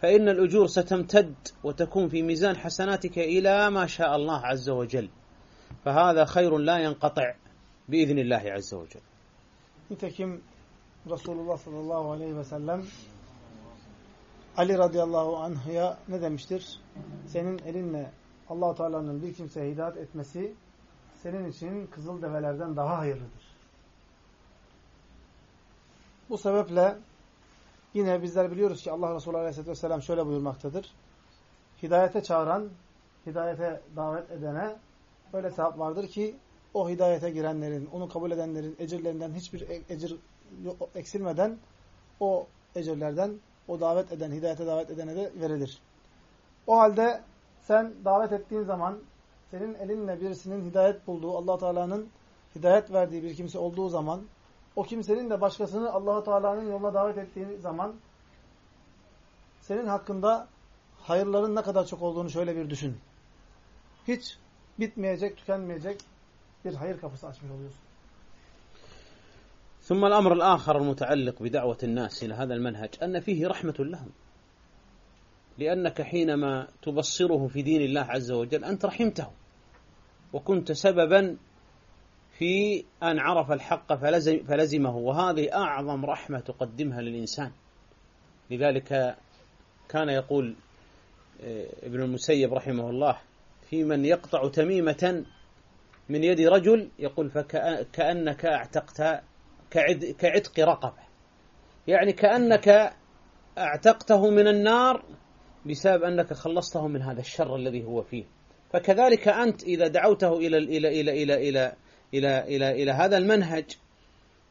فإن الأجور ستمتد وتكون في ميزان حسناتك إلى ما شاء الله عز وجل. فهذا خير لا ينقطع بإذن الله عز وجل. Resulullah sallallahu aleyhi ve sellem Ali radıyallahu anh'a ne demiştir? Senin elinle allah Teala'nın bir kimseye hidayet etmesi senin için kızıl develerden daha hayırlıdır. Bu sebeple yine bizler biliyoruz ki Allah Resulü aleyhisselatü vesselam şöyle buyurmaktadır. Hidayete çağıran, hidayete davet edene öyle sevap vardır ki o hidayete girenlerin, onu kabul edenlerin ecirlerinden hiçbir e- ecir eksilmeden o ecirlerden o davet eden, hidayete davet edene de verilir. O halde sen davet ettiğin zaman senin elinle birisinin hidayet bulduğu, allah Teala'nın hidayet verdiği bir kimse olduğu zaman o kimsenin de başkasını allah Teala'nın yoluna davet ettiği zaman senin hakkında hayırların ne kadar çok olduğunu şöyle bir düşün. Hiç bitmeyecek, tükenmeyecek bir hayır kapısı açmış oluyorsun. ثم الأمر الآخر المتعلق بدعوة الناس إلى هذا المنهج أن فيه رحمة لهم. لأنك حينما تبصره في دين الله عز وجل أنت رحمته. وكنت سببا في أن عرف الحق فلزم فلزمه. وهذه أعظم رحمة تقدمها للإنسان. لذلك كان يقول آه، ابن المسيب رحمه الله في من يقطع تميمة من يد رجل يقول فكأنك أعتقت كعتق رقبة. يعني كأنك أعتقته من النار بسبب أنك خلصته من هذا الشر الذي هو فيه. فكذلك أنت إذا دعوته إلى إلى إلى إلى إلى إلى إلى, إلى هذا المنهج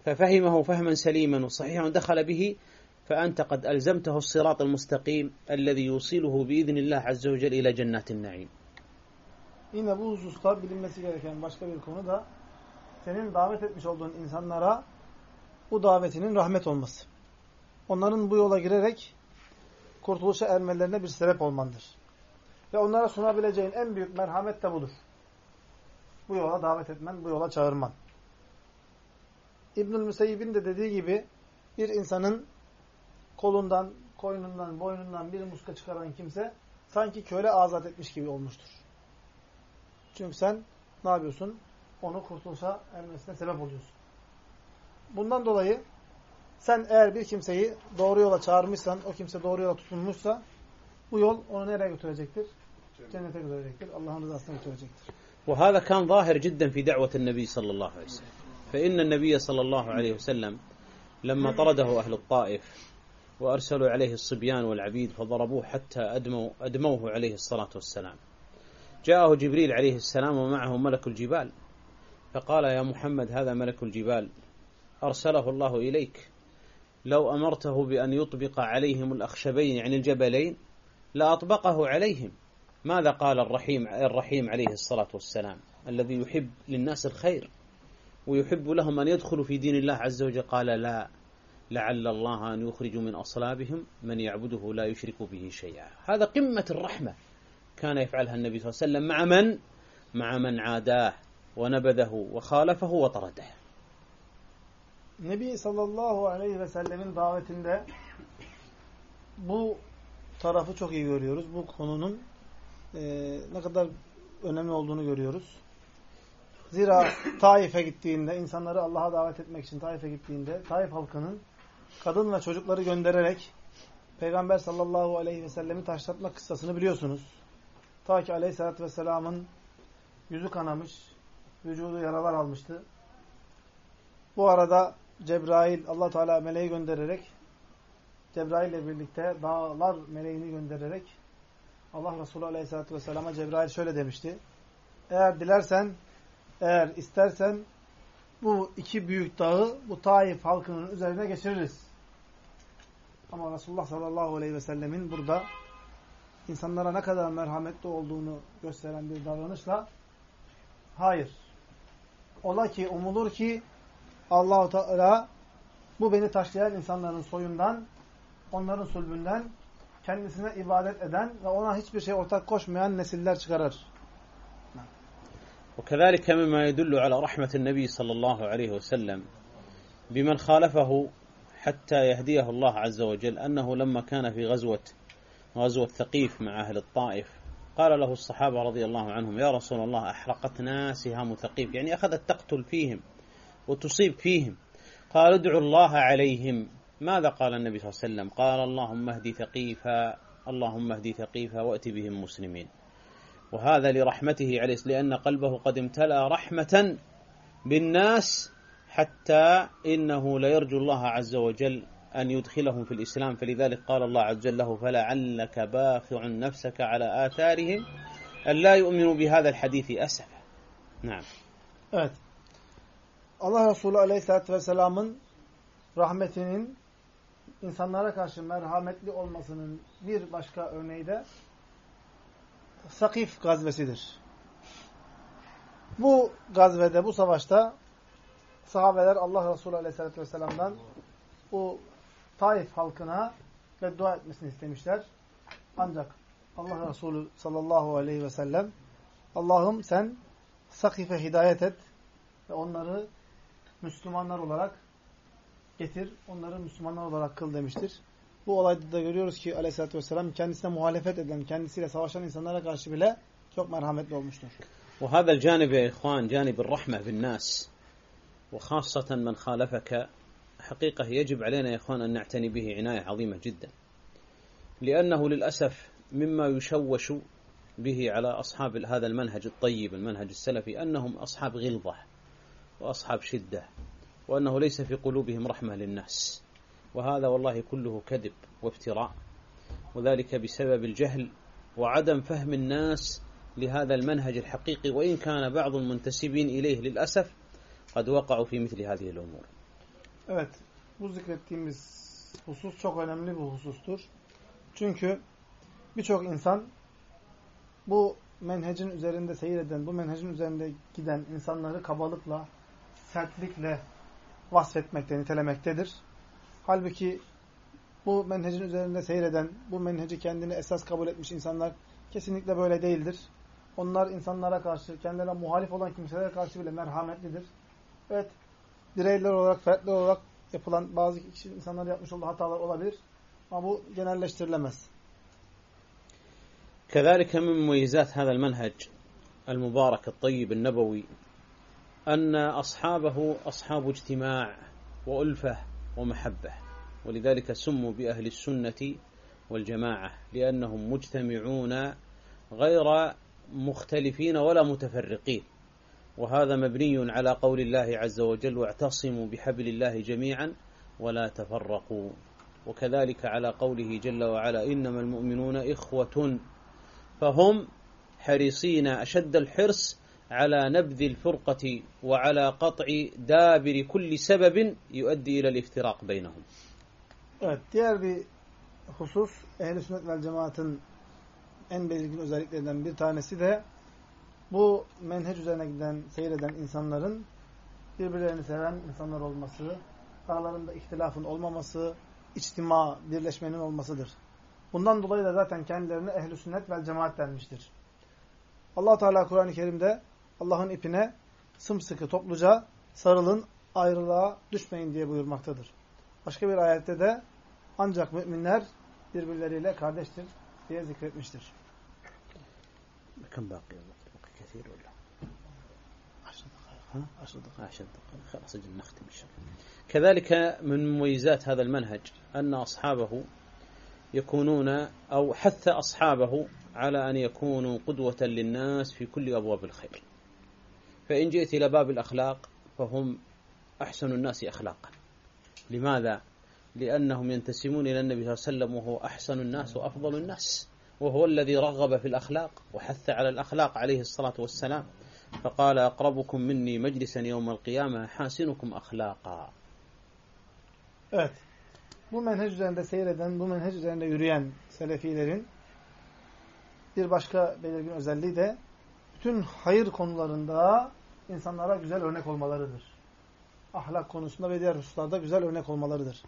ففهمه فهما سليما وصحيحا دخل به فأنت قد ألزمته الصراط المستقيم الذي يوصله بإذن الله عز وجل إلى جنات النعيم. Yine bu hususta bilinmesi gereken başka bir konu da senin davet etmiş olduğun insanlara bu davetinin rahmet olması. Onların bu yola girerek kurtuluşa ermelerine bir sebep olmandır. Ve onlara sunabileceğin en büyük merhamet de budur. Bu yola davet etmen, bu yola çağırman. İbnül Müseyyib'in de dediği gibi bir insanın kolundan, koynundan, boynundan bir muska çıkaran kimse sanki köle azat etmiş gibi olmuştur. Çünkü sen ne yapıyorsun? Onu kurtuluşa ermesine sebep oluyorsun. Bundan dolayı sen eğer bir kimseyi doğru yola çağırmışsan, o kimse doğru yola tutunmuşsa bu yol onu nereye götürecektir? Cennete götürecektir. Allah'ın rızasına götürecektir. وهذا كان ظاهر جدا في دعوة النبي صلى الله عليه وسلم فإن النبي صلى الله عليه وسلم لما طرده أهل الطائف وأرسلوا عليه الصبيان والعبيد فضربوه حتى أدموا أدموه عليه الصلاة والسلام جاءه جبريل عليه السلام ومعه ملك الجبال فقال يا محمد هذا ملك الجبال أرسله الله إليك. لو أمرته بأن يطبق عليهم الأخشبين يعني الجبلين لأطبقه عليهم. ماذا قال الرحيم الرحيم عليه الصلاة والسلام؟ الذي يحب للناس الخير ويحب لهم أن يدخلوا في دين الله عز وجل. قال لا لعل الله أن يخرج من أصلابهم من يعبده لا يشرك به شيئا. هذا قمة الرحمة كان يفعلها النبي صلى الله عليه وسلم مع من؟ مع من عاداه ونبذه وخالفه وطرده. Nebi sallallahu aleyhi ve sellemin davetinde bu tarafı çok iyi görüyoruz. Bu konunun e, ne kadar önemli olduğunu görüyoruz. Zira Taif'e gittiğinde, insanları Allah'a davet etmek için Taif'e gittiğinde, Taif halkının kadın ve çocukları göndererek Peygamber sallallahu aleyhi ve sellemi taşlatma kıssasını biliyorsunuz. Ta ki aleyhissalatü vesselamın yüzü kanamış, vücudu yaralar almıştı. Bu arada Cebrail Allah Teala meleği göndererek Cebrail ile birlikte dağlar meleğini göndererek Allah Resulü Aleyhisselatü Vesselam'a Cebrail şöyle demişti. Eğer dilersen, eğer istersen bu iki büyük dağı bu Taif halkının üzerine geçiririz. Ama Resulullah sallallahu aleyhi ve burada insanlara ne kadar merhametli olduğunu gösteren bir davranışla hayır. Ola ki umulur ki Allahu Teala bu beni taşlayan insanların soyundan, onların sulbünden kendisine ibadet eden ve ona hiçbir şey ortak koşmayan nesiller çıkarır. وكذلك مما يدل على رحمة النبي صلى الله عليه وسلم بمن خالفه حتى يهديه الله عز وجل أنه لما كان في غزوة غزوة ثقيف مع أهل الطائف قال له الصحابة رضي الله عنهم يا رسول الله أحرقتنا سهام ثقيف يعني أخذت تقتل فيهم وتصيب فيهم. قال ادعوا الله عليهم. ماذا قال النبي صلى الله عليه وسلم؟ قال اللهم اهدي ثقيفا اللهم اهدي ثقيفا وأت بهم مسلمين. وهذا لرحمته عليه لأن قلبه قد امتلأ رحمة بالناس حتى إنه ليرجو الله عز وجل أن يدخلهم في الإسلام. فلذلك قال الله عز وجل له فلعلك باخع نفسك على آثارهم أن لا يؤمنوا بهذا الحديث أسفا. نعم. Allah Resulü Aleyhisselatü Vesselam'ın rahmetinin insanlara karşı merhametli olmasının bir başka örneği de Sakif gazvesidir. Bu gazvede, bu savaşta sahabeler Allah Resulü Aleyhisselatü Vesselam'dan bu Taif halkına beddua etmesini istemişler. Ancak Allah Resulü sallallahu aleyhi ve sellem Allah'ım sen Sakif'e hidayet et ve onları Müslümanlar olarak getir, onları Müslümanlar olarak kıl demiştir. Bu olayda da görüyoruz ki aleyhissalatü vesselam kendisine muhalefet eden, kendisiyle savaşan insanlara karşı bile çok merhametli olmuştur. وهذا الجانب يا إخوان جانب الرحمة بالناس وخاصة من خالفك حقيقة يجب علينا يا إخوان أن نعتني به عناية عظيمة جدا لأنه للأسف مما يشوش به على أصحاب هذا المنهج الطيب المنهج السلفي أنهم أصحاب غلظة وأصحاب شدة وأنه ليس في قلوبهم رحمة للناس. وهذا والله كله كذب وافتراء وذلك بسبب الجهل وعدم فهم الناس لهذا المنهج الحقيقي. وإن كان بعض المنتسبين إليه للأسف قد وقعوا في مثل هذه الأمور. Evet, bu zikrettiğimiz husus çok önemli bir husustur. Çünkü birçok insan bu menhecin üzerinde seyreden, bu menhecin üzerinde giden insanları kabalıkla, sertlikle vasfetmekte, nitelemektedir. Halbuki bu menhecin üzerinde seyreden, bu menheci kendini esas kabul etmiş insanlar kesinlikle böyle değildir. Onlar insanlara karşı, kendilerine muhalif olan kimselere karşı bile merhametlidir. Evet, bireyler olarak, fertler olarak yapılan bazı kişi, insanlar yapmış olduğu hatalar olabilir. Ama bu genelleştirilemez. كذلك من مميزات هذا المنهج المبارك الطيب النبوي أن أصحابه أصحاب اجتماع وألفة ومحبة ولذلك سموا بأهل السنة والجماعة لأنهم مجتمعون غير مختلفين ولا متفرقين. وهذا مبني على قول الله عز وجل واعتصموا بحبل الله جميعا ولا تفرقوا وكذلك على قوله جل وعلا إنما المؤمنون إخوة فهم حريصين أشد الحرص على نبذ الفرقة وعلى قطع دابر كل سبب يؤدي إلى الافتراق بينهم Evet, diğer bir husus ehl-i sünnet vel cemaatin en belirgin özelliklerinden bir tanesi de bu menhec üzerine giden, seyreden insanların birbirlerini seven insanlar olması, aralarında ihtilafın olmaması, içtima, birleşmenin olmasıdır. Bundan dolayı da zaten kendilerine ehl-i sünnet vel cemaat denmiştir. allah Teala Kur'an-ı Kerim'de Allah'ın ipine sımsıkı topluca sarılın, ayrılığa düşmeyin diye buyurmaktadır. Başka bir ayette de ancak müminler birbirleriyle kardeştir diye zikretmiştir. كم باقي الوقت كثير ولا عشر دقائق عشر دقائق عشر دقائق خلاص أجل نختم ان شاء الله كذلك من مميزات هذا المنهج ان اصحابه يكونون أو حث اصحابه على ان يكونوا قدوة للناس في كل ابواب الخير فإن جئت إلى باب الأخلاق فهم أحسن الناس اخلاقا لماذا؟ لأنهم ينتسبون إلى النبي صلى الله عليه وسلم وهو أحسن الناس وأفضل الناس وهو الذي رغب في الأخلاق وحث على الأخلاق عليه الصلاة والسلام فقال أقربكم مني مجلسا يوم القيامة حاسنكم أخلاقا Evet. Bu menhec üzerinde seyreden, bu menhec üzerinde yürüyen selefilerin bir başka belirgin özelliği de bütün hayır konularında insanlara güzel örnek olmalarıdır. Ahlak konusunda ve diğer hususlarda güzel örnek olmalarıdır.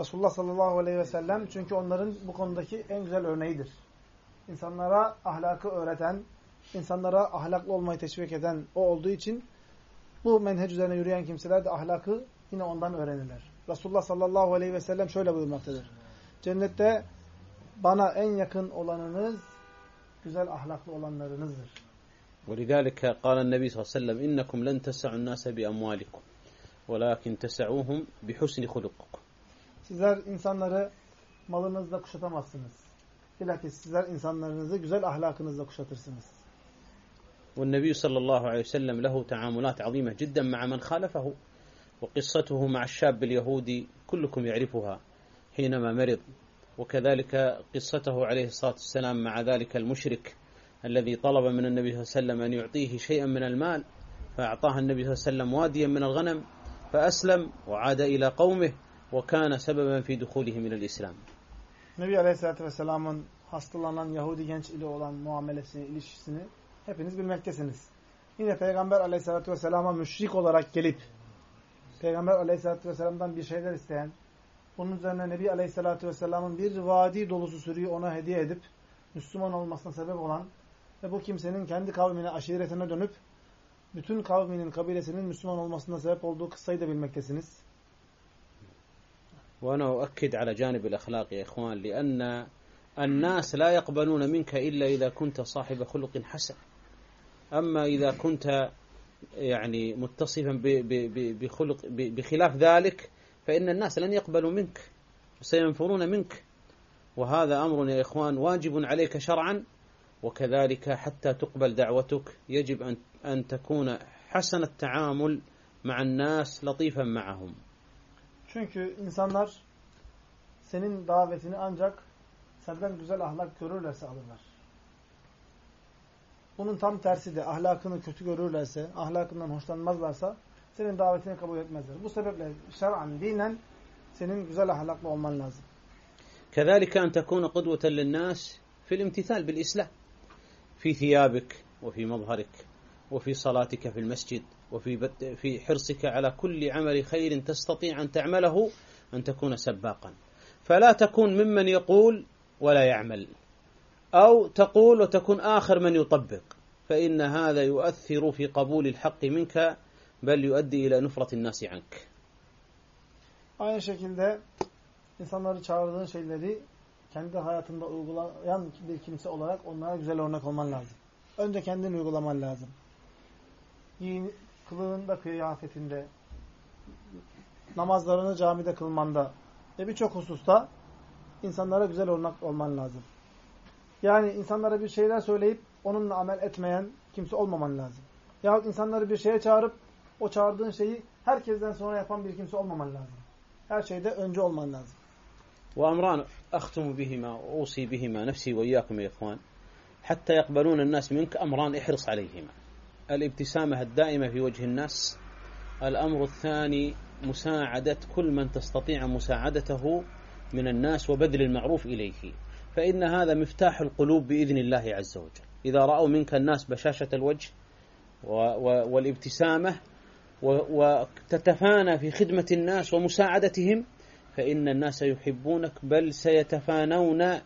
Resulullah sallallahu aleyhi ve sellem çünkü onların bu konudaki en güzel örneğidir. İnsanlara ahlakı öğreten, insanlara ahlaklı olmayı teşvik eden o olduğu için bu menhec üzerine yürüyen kimseler de ahlakı yine ondan öğrenirler. Resulullah sallallahu aleyhi ve sellem şöyle buyurmaktadır. Cennette bana en yakın olanınız güzel ahlaklı olanlarınızdır. ولذلك قال النبي صلى الله عليه وسلم إنكم لن تسعوا الناس بأموالكم ولكن تسعوهم بحسن خلقكم Sizler insanları malınızla kuşatamazsınız. Bilakis sizler insanlarınızı güzel ahlakınızla kuşatırsınız. والنبي صلى الله عليه وسلم له تعاملات عظيمة جدا مع من خالفه وقصته مع الشاب اليهودي كلكم يعرفها حينما مرض وكذلك قصته عليه الصلاة والسلام مع ذلك المشرك الذي طلب من النبي صلى الله عليه وسلم أن يعطيه شيئا من المال فأعطاه النبي صلى الله عليه وسلم واديا من الغنم فأسلم وعاد إلى قومه وكان سببا في دخوله من الإسلام Nebi Aleyhisselatü Vesselam'ın hastalanan Yahudi genç ile olan muamelesini, ilişkisini hepiniz bilmektesiniz. Yine Peygamber Aleyhisselatü Vesselam'a müşrik olarak gelip Peygamber Aleyhisselatü Vesselam'dan bir şeyler isteyen, bunun üzerine Nebi Aleyhisselatü Vesselam'ın bir vadi dolusu sürüyü ona hediye edip Müslüman olmasına sebep olan ve bu kimsenin kendi kavmine, aşiretine dönüp bütün kavminin, kabilesinin Müslüman olmasına sebep olduğu kıssayı da bilmektesiniz. وأنا أؤكد على جانب الأخلاق يا إخوان لأن الناس لا يقبلون منك إلا إذا كنت صاحب خلق حسن. أما إذا كنت يعني متصفا بخلق بخلاف ذلك فإن الناس لن يقبلوا منك سينفرون منك. وهذا أمر يا إخوان واجب عليك شرعا. وكذلك حتى تقبل دعوتك يجب أن أن تكون حسن التعامل مع الناس لطيفا معهم. Çünkü insanlar senin davetini ancak senden güzel ahlak görürlerse alırlar. Bunun tam tersi de ahlakını kötü görürlerse, ahlakından hoşlanmazlarsa senin davetini kabul etmezler. Bu sebeple şer'an, dinen senin güzel ahlaklı olman lazım. كذلك أن تكون قدوة للناس في الامتثال بالإسلام في ثيابك وفي مظهرك وفي صلاتك في المسجد وفي في حرصك على كل عمل خير تستطيع أن تعمله أن تكون سباقا فلا تكون ممن يقول ولا يعمل أو تقول وتكون آخر من يطبق فإن هذا يؤثر في قبول الحق منك bel yuaddi ile nufratin nasi ank. Aynı şekilde insanları çağırdığın şeyleri kendi hayatında uygulayan bir kimse olarak onlara güzel örnek olman lazım. Önce kendini uygulaman lazım. Giyin, kılığında, kıyafetinde, namazlarını camide kılmanda ve birçok hususta insanlara güzel örnek olman lazım. Yani insanlara bir şeyler söyleyip onunla amel etmeyen kimse olmaman lazım. Yahut insanları bir şeye çağırıp o çağırdığın şeyi herkesten sonra yapan bir kimse olmaman lazım. Her şeyde önce olman lazım. وأمران أختم بهما وأوصي بهما نفسي وإياكم يا إخوان حتى يقبلون الناس منك أمران احرص عليهما. الابتسامة الدائمة في وجه الناس. الأمر الثاني مساعدة كل من تستطيع مساعدته من الناس وبذل المعروف إليه. فإن هذا مفتاح القلوب بإذن الله عز وجل. إذا رأوا منك الناس بشاشة الوجه والابتسامة وتتفانى في خدمة الناس ومساعدتهم فإن الناس يحبونك بل سيتفانون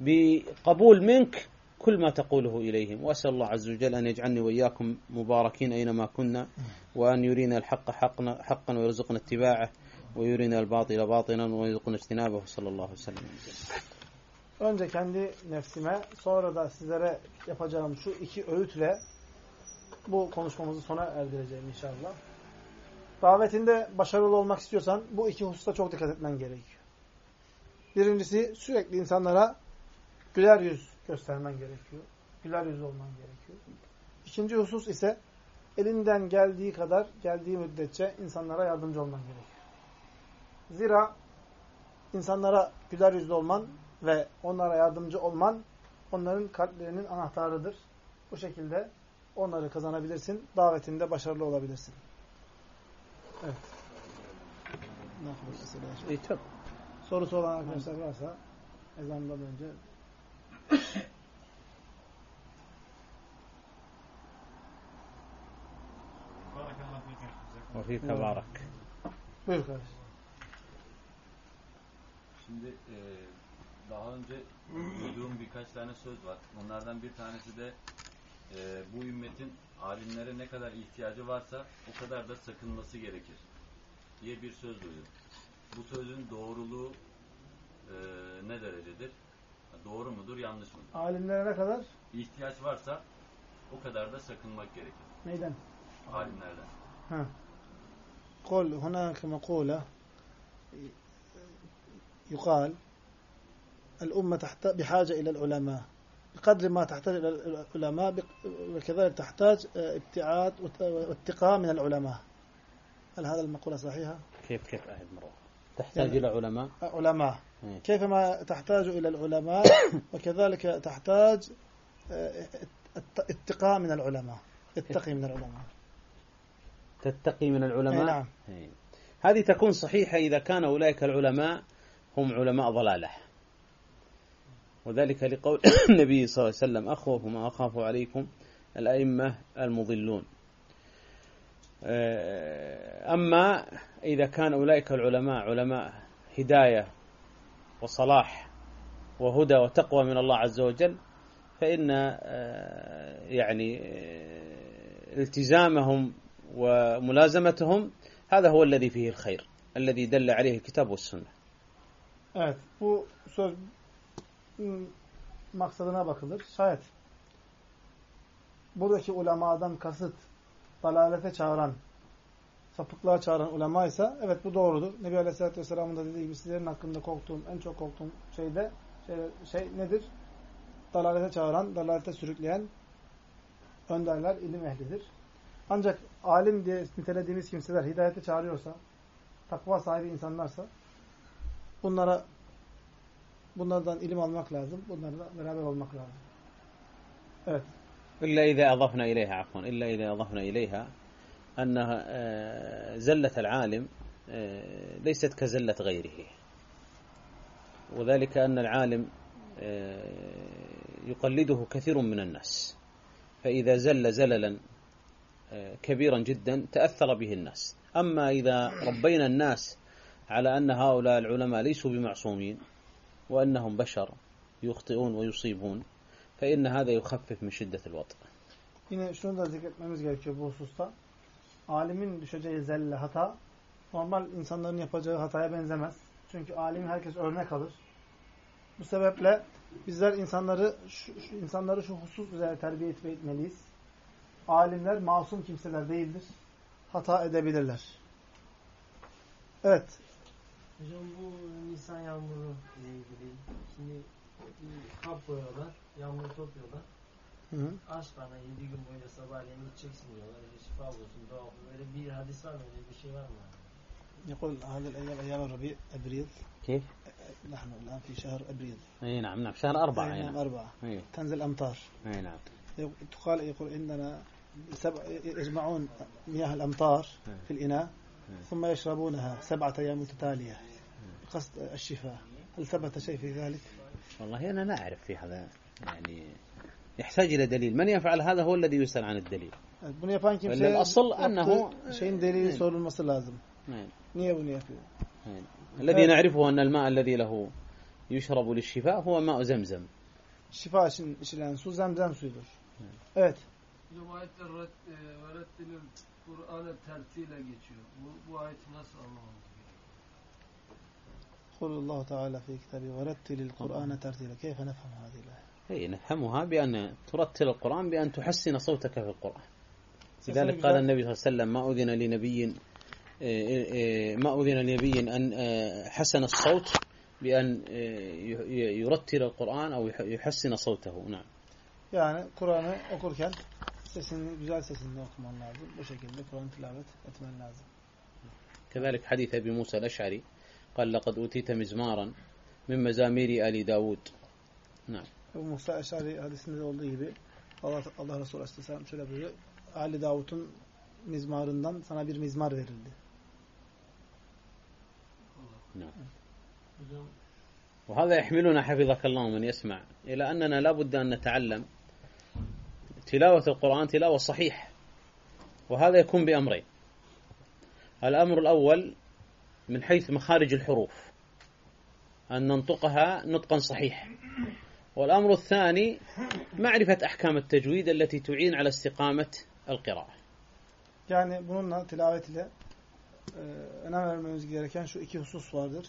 بقبول منك كل ما تقوله إليهم. وأسأل الله عز وجل أن يجعلني وإياكم مباركين أينما كنا وأن يرينا الحق حقنا حقا ويرزقنا اتباعه ويرينا الباطل باطلا ويرزقنا اجتنابه. صلى الله وسلم. Önce kendi nefsime sonra da sizlere yapacağım şu iki öğütle bu konuşmamızı sona erdireceğim inşallah. Davetinde başarılı olmak istiyorsan bu iki hususta çok dikkat etmen gerekiyor. Birincisi sürekli insanlara güler yüz göstermen gerekiyor. Güler yüz olman gerekiyor. İkinci husus ise elinden geldiği kadar, geldiği müddetçe insanlara yardımcı olman gerekiyor. Zira insanlara güler yüzlü olman ve onlara yardımcı olman onların kalplerinin anahtarıdır. Bu şekilde onları kazanabilirsin. Davetinde başarılı olabilirsin. Evet. Ne yapmışsınız? İyi. Sorusu olan arkadaşlar varsa ezandan önce Vafik tebarak. Buyur kardeş. Şimdi e, daha önce duyduğum birkaç tane söz var. Bunlardan bir tanesi de e, bu ümmetin alimlere ne kadar ihtiyacı varsa o kadar da sakınması gerekir diye bir söz duydum. Bu sözün doğruluğu e, ne derecedir? Doğru mudur, yanlış mıdır? Alimlere ne kadar? İhtiyaç varsa o kadar da sakınmak gerekir. Neyden? Alimlerden. Ha. قل هناك مقولة يقال الأمة بحاجة إلى العلماء بقدر ما تحتاج إلى العلماء وكذلك تحتاج ابتعاد واتقاء من العلماء. هل هذا المقولة صحيحة؟ كيف كيف أعد مرة؟ تحتاج يعني إلى علماء؟ علماء. كيفما تحتاج إلى العلماء وكذلك تحتاج اتقاء من العلماء اتقي من العلماء. تتقي من العلماء؟ نعم. هذه تكون صحيحة إذا كان أولئك العلماء هم علماء ضلالة. وذلك لقول النبي صلى الله عليه وسلم أخوف ما أخاف عليكم الأئمة المضلون. أما إذا كان أولئك العلماء علماء هداية وصلاح وهدى وتقوى من الله عز وجل فإن يعني التزامهم وملازمتهم هذا هو الذي فيه الخير الذي دل عليه الكتاب والسنة. Evet, bu söz maksadına bakılır. Şayet buradaki ulemadan kasıt dalalete çağıran, sapıklığa çağıran ulema ise evet bu doğrudur. Nebi Aleyhisselatü Vesselam'ın da dediği gibi sizlerin hakkında korktuğum, en çok korktuğum şey de şey, şey nedir? Dalalete çağıran, dalalete sürükleyen önderler, ilim ehlidir. Ancak alim diye nitelediğimiz kimseler hidayete çağırıyorsa, takva sahibi insanlarsa bunlara bunlardan ilim almak lazım. Bunlarla beraber olmak lazım. Evet. إلا إذا أضفنا إليها عفوا إلا إذا أضفنا إليها أنها زلة العالم ليست كزلة غيره وذلك أن العالم يقلده كثير من الناس فإذا زل زللا كبيرا جدا تأثر به الناس أما إذا ربينا الناس على أن هؤلاء العلماء ليسوا بمعصومين وأنهم بشر يخطئون ويصيبون فإن هذا يخفف من شدة الوطء Yine şunu da zikretmemiz gerekiyor bu hususta. Alimin düşeceği zelle hata normal insanların yapacağı hataya benzemez. Çünkü alimin herkes örnek alır. Bu sebeple bizler insanları şu, şu insanları şu husus üzere terbiye etmeliyiz. Alimler masum kimseler değildir. Hata edebilirler. Evet. Hocam bu Nisan yağmuru ile ilgili şimdi kap koyuyorlar, yağmur topluyorlar. Hı hı. Aç bana 7 gün boyunca sabahleyin içeceksin diyorlar. Öyle şifa bulsun, dua olsun. Böyle bir hadis var mı? Öyle bir şey var mı? يقول هذه الأيام أيام الربيع أبريل كيف؟ نحن الآن في شهر أبريل أي نعم نعم شهر أربعة أي نعم أربعة أي تنزل أمطار أي نعم تقال يقول عندنا سبع يجمعون مياه الأمطار في الإناء ثم يشربونها سبعة أيام متتالية قصد الشفاء هل ثبت شيء في ذلك؟ والله أنا لا أعرف في هذا يعني يحتاج إلى دليل من يفعل هذا هو الذي يسأل عن الدليل annehu- şeyin delili Evet. sorulması lazım. أي. Niye bunu yapıyor? أي. الذي نعرفه أن الماء الذي له يشرب للشفاء هو ماء زمزم Şifa için içilen su zemzem suyudur. Evet. Hocam Kur'an'ı tertiyle geçiyor. Bu, bu ayeti nasıl anlamamız gerekiyor? قول الله تعالى في كتابه ورتل القرآن ترتيلا كيف نفهم هذه الآية؟ أي نفهمها بأن ترتل القرآن بأن تحسن صوتك في القرآن لذلك قال النبي صلى الله عليه وسلم ما أذن لنبي ما أذن لنبي أن حسن الصوت بأن يرتل القرآن أو يحسن صوته نعم Yani Kur'an'ı okurken sesini güzel sesinde okuman lazım. Bu şekilde Kur'an tilavet etmen lazım. كذلك حديث أبي موسى الأشعري قال لقد أوتيت مزمارا من مزامير آل داود نعم Bu Musa Eşari hadisinde de olduğu gibi Allah, Allah Resulü Aleyhisselam şöyle buyuruyor. Ali Davud'un mizmarından sana bir mizmar verildi. نعم Hocam وهذا يحملنا حفظك الله من يسمع إلى أننا لا بد أن نتعلم تلاوة القرآن تلاوة صحيح وهذا يكون بأمرين الأمر الأول من حيث مخارج الحروف أن ننطقها نطقا صحيح والأمر الثاني معرفة أحكام التجويد التي تعين على استقامة القراءة Yani bununla tilavet ile önem vermemiz gereken şu iki husus vardır.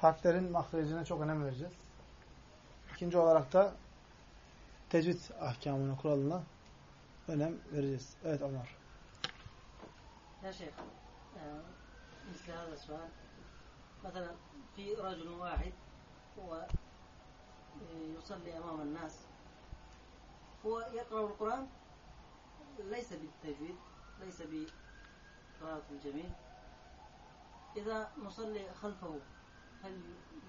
Harflerin mahrecine çok önem vereceğiz. İkinci olarak da tecvid ahkamına, kuralına önem vereceğiz. Evet Ömer. يا شيخ مثل هذا السؤال مثلا في رجل واحد هو يصلي أمام الناس هو يقرأ القرآن ليس بالتجويد ليس بقراءة الجميل إذا نصلي خلفه هل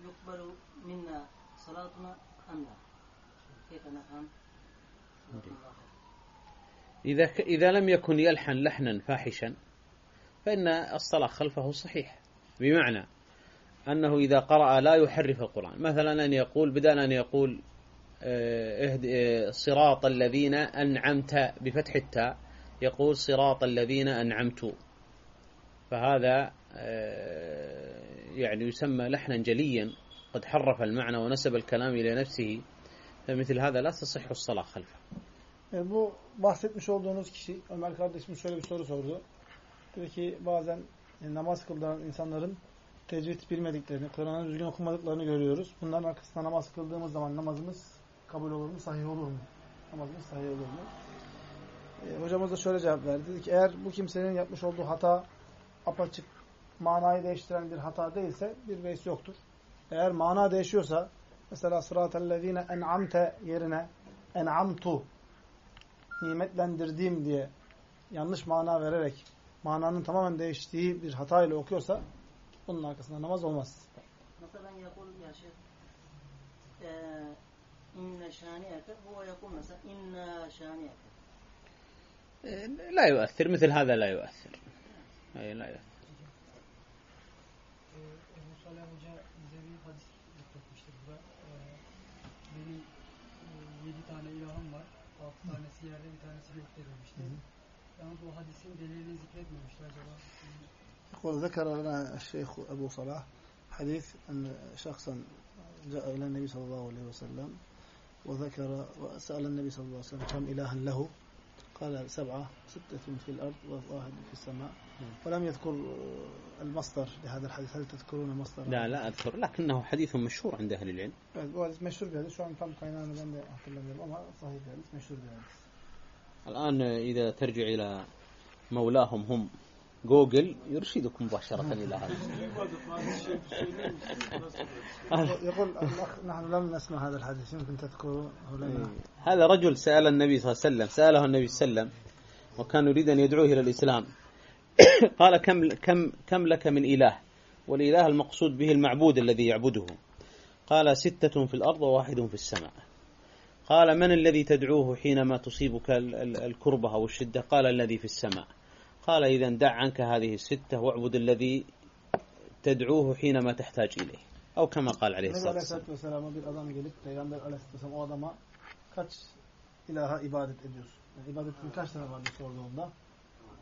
يقبل منا صلاتنا أم لا؟ خير. إذا إذا لم يكن يلحن لحنا فاحشا فإن الصلاة خلفه صحيح. بمعنى أنه إذا قرأ لا يحرف القرآن. مثلا أن يقول بدل أن يقول آه، آه، صراط الذين أنعمت بفتح التاء يقول صراط الذين أنعمت. فهذا آه، يعني يسمى لحنا جليا. قد حرف المعنى ونسب الكلام إلى نفسه. فمثل هذا لا تصح الصلاة خلفه E, bu bahsetmiş olduğunuz kişi Ömer kardeşim şöyle bir soru sordu. Diyor ki bazen e, namaz kıldıran insanların tecvid bilmediklerini, Kur'an'ı düzgün okumadıklarını görüyoruz. Bunların arkasında namaz kıldığımız zaman namazımız kabul olur mu, sahih olur mu? Namazımız sahih olur mu? E, hocamız da şöyle cevap verdi. Dedi ki eğer bu kimsenin yapmış olduğu hata apaçık manayı değiştiren bir hata değilse bir beis yoktur. Eğer mana değişiyorsa mesela sıratellezine en'amte yerine en'amtu nimetlendirdiğim diye yanlış mana vererek mananın tamamen değiştiği bir hata ile okuyorsa bunun arkasında namaz olmaz. مثلا يقول يا شيخ آه، إن شانئك هو يقول مثلا إن شانئك لا يؤثر مثل هذا لا يؤثر أي لا يؤثر e, yedi tane ilahım var. Altı tanesi yerde bir tanesi gökte demişti. Yalnız o hadisin delilini zikretmemişti acaba. يقول ذكر لنا الشيخ أبو صلاح حديث أن شخصا جاء إلى النبي صلى الله عليه وسلم وذكر وسأل النبي صلى الله عليه وسلم كم إلها له قال سبعة ستة في الأرض وواحد في السماء. ولم يذكر المصدر لهذا الحديث. هل تذكرون مصدر؟ لا لا أذكر لكنه حديث مشهور عند أهل العلم. an tam kaynağını ben de hatırlamıyorum ama sahih bir hadis, meşhur bir hadis. الآن إذا ترجع إلى مولاهم هم جوجل يرشدكم مباشرة إلى هذا. يقول الأخ نحن لم نسمع هذا الحديث يمكن تذكره لنا هذا رجل سأل النبي صلى الله عليه وسلم سأله النبي صلى الله عليه وسلم وكان يريد أن يدعوه إلى الإسلام. قال كم كم كم لك من إله؟ والإله المقصود به المعبود الذي يعبده. قال ستة في الأرض وواحد في السماء. قال من الذي تدعوه حينما تصيبك ال- ال- الكربة أو الشدة؟ قال الذي في السماء. قال إذا دع عنك هذه الستة واعبد الذي تدعوه حينما تحتاج إليه أو كما قال عليه Nebi الصلاة والسلام Aleyhisselatü Vesselam'a bir adam gelip Peygamber Aleyhisselatü Vesselam o adama kaç ilaha ibadet ediyorsun? Yani ibadetin kaç tane var diye sorduğunda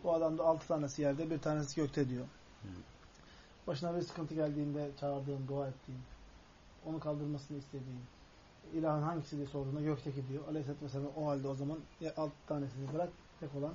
o adam da altı tanesi yerde bir tanesi gökte diyor. Başına bir sıkıntı geldiğinde çağırdığın, dua ettiğin, onu kaldırmasını istediğin, ilahın hangisi diye sorduğunda gökteki diyor. Aleyhisselatü Vesselam o halde o zaman ya altı tanesini bırak tek olan